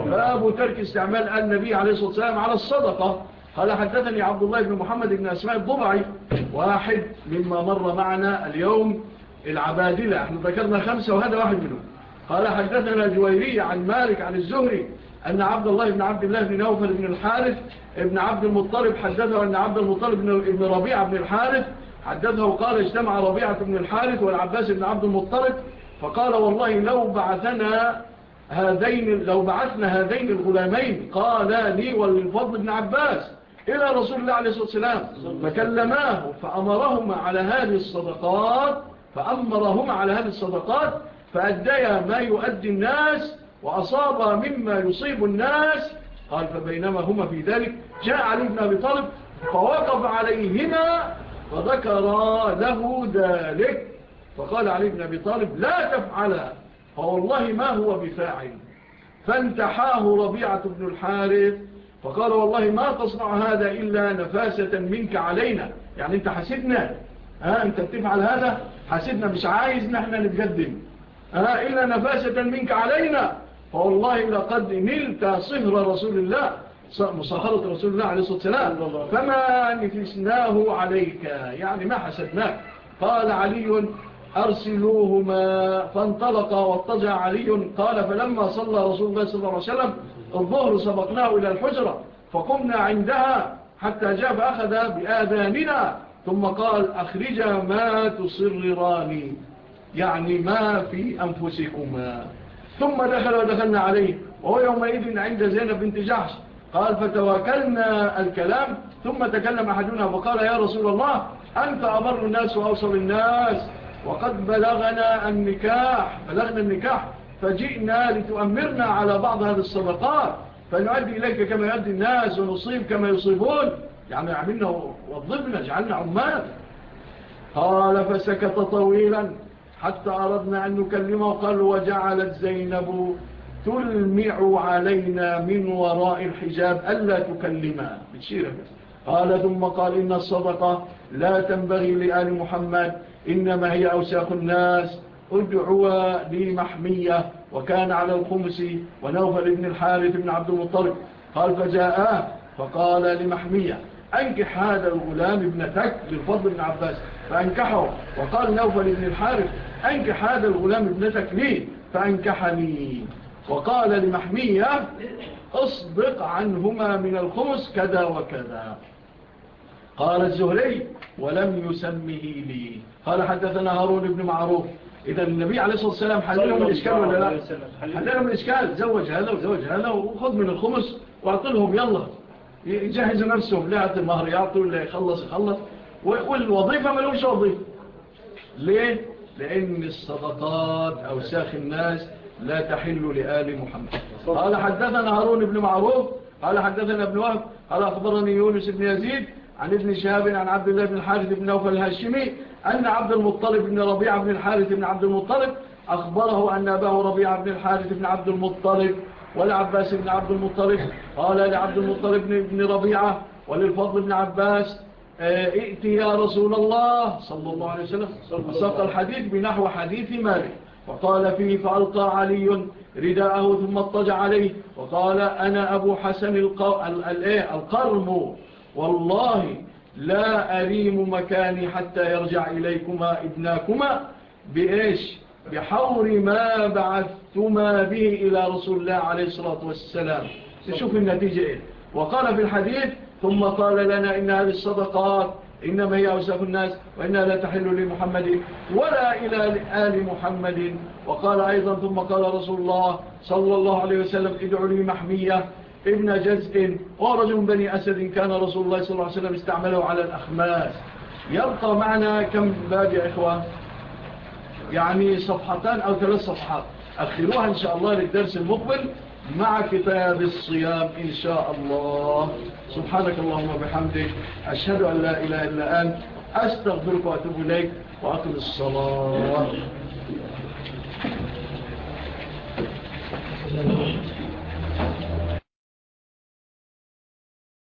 باب ترك استعمال النبي عليه الصلاة والسلام على الصدقة. هذا حدثني عبد الله بن محمد بن أسماء الضبعي واحد مما مر معنا اليوم العبادلة. إحنا ذكرنا خمسة وهذا واحد منهم. قال حدثنا جويري عن مالك عن الزهري أن عبد الله بن عبد الله بن نوفل بن الحارث ابن عبد المطلب حدثه أن عبد المطلب بن ربيع بن الحارث حدثه قال اجتمع ربيعة بن الحارث والعباس بن عبد المطلب فقال والله لو بعثنا هذين لو بعثنا هذين الغلامين قال لي وللفضل بن عباس إلى رسول الله عليه الصلاة والسلام فكلماه فأمرهم على هذه الصدقات فأمرهم على هذه الصدقات فأديا ما يؤدي الناس وأصاب مما يصيب الناس. قال فبينما هما في ذلك جاء علي بن أبي طالب فوقف عليهما فذكر له ذلك. فقال علي بن أبي طالب لا تفعل. فوالله ما هو بفاعل. فانتحاه ربيعة بن الحارث. فقال والله ما تصنع هذا إلا نفاسة منك علينا. يعني أنت حسدنا. ها أنت بتفعل هذا؟ حسدنا مش عايز نحن نتقدم. ها إلا نفاسة منك علينا. فوالله لقد نلت صهر رسول الله مصاحرة رسول الله عليه الصلاة والسلام. فما نفسناه عليك. يعني ما حسدناك. قال علي أرسلوهما فانطلقا واتجع علي قال فلما صلى رسول الله صلى الله عليه وسلم الظهر سبقناه إلى الحجرة فقمنا عندها حتى جاب أخذ بآذاننا ثم قال أخرج ما تصرران يعني ما في أنفسكما. ثم دخل ودخلنا عليه وهو يومئذ عند زينب بنت جحش. قال فتواكلنا الكلام. ثم تكلم أحدنا فقال يا رسول الله أنت أمر الناس وأوصل الناس وقد بلغنا النكاح بلغنا النكاح فجئنا لتؤمرنا على بعض هذه الصدقات فنؤدي إليك كما يؤدي الناس ونصيب كما يصيبون. يعني عملنا وضبنا جعلنا عمال. قال فسكت طويلا حتى أردنا أن نكلمه قال وجعلت زينب تلمع علينا من وراء الحجاب ألا تكلمها بتشيرها قال ثم قال إن الصدقة لا تنبغي لآل محمد إنما هي أوساخ الناس ادعوا لي محمية وكان على الخمس ونوفل بن الحارث بن عبد المطلب. قال فجاءه فقال لمحمية أنكح هذا الغلام ابنتك للفضل بن عباس. فأنكحه وقال نوفل بن الحارث أنكح هذا الغلام ابنتك لي؟ فأنكحني. وقال لمحمية اصدق عنهما من الخمس كذا وكذا. قال الزهري ولم يسمه لي. قال حدثنا هارون بن معروف. إذا النبي عليه الصلاة والسلام حل لهم الإشكال ولا لا؟ حل لهم الإشكال. زوج هذا وزوج هذا وخذ من الخمس وأعطلهم يلا. يجهز نفسهم لا يعطي المهر يعطي ولا يخلص يخلص. والوظيفة ما لهمش وظيفة. ليه؟ لأن الصدقات أوساخ الناس لا تحل لآل محمد. قال حدثنا هارون بن معروف. قال حدثنا ابن وهب. قال أخبرني يونس بن يزيد عن ابن شهاب عن عبد الله بن الحارث بن نوفل الهاشمي أن عبد المطلب بن ربيع بن الحارث بن عبد المطلب أخبره أن أباه ربيع بن الحارث بن عبد المطلب والعباس بن عبد المطلب قال لعبد المطلب بن ربيعة وللفضل بن عباس آه، ائت يا رسول الله صلى الله عليه وسلم وساق الحديث بنحو حديث مالك وقال فيه فألقى علي رداءه ثم اضطجع عليه وقال أنا أبو حسن إيه، القرم والله لا أريم مكاني حتى يرجع إليكما ابناكما بإيش؟ بحور ما بعثتما به إلى رسول الله عليه الصلاة والسلام. تشوف النتيجة إيه؟ وقال في الحديث ثم قال لنا إن هذه الصدقات إنما هي أوسف الناس وإنها لا تحل لمحمد ولا إلى آل محمد. وقال أيضا ثم قال رسول الله صلى الله عليه وسلم ادعوا لي محمية. ابن جزء قال رجل بني أسد كان رسول الله صلى الله عليه وسلم استعمله على الأخماس. يبقى معنا كم باب يا إخوان يعني صفحتان أو ثلاث صفحات. أخلوها إن شاء الله للدرس المقبل مع كتاب الصيام إن شاء الله. سبحانك اللهم وبحمدك. أشهد أن لا إله إلا أنت. أستغفرك وأتوب إليك. وأقل الصلاة. Thank you.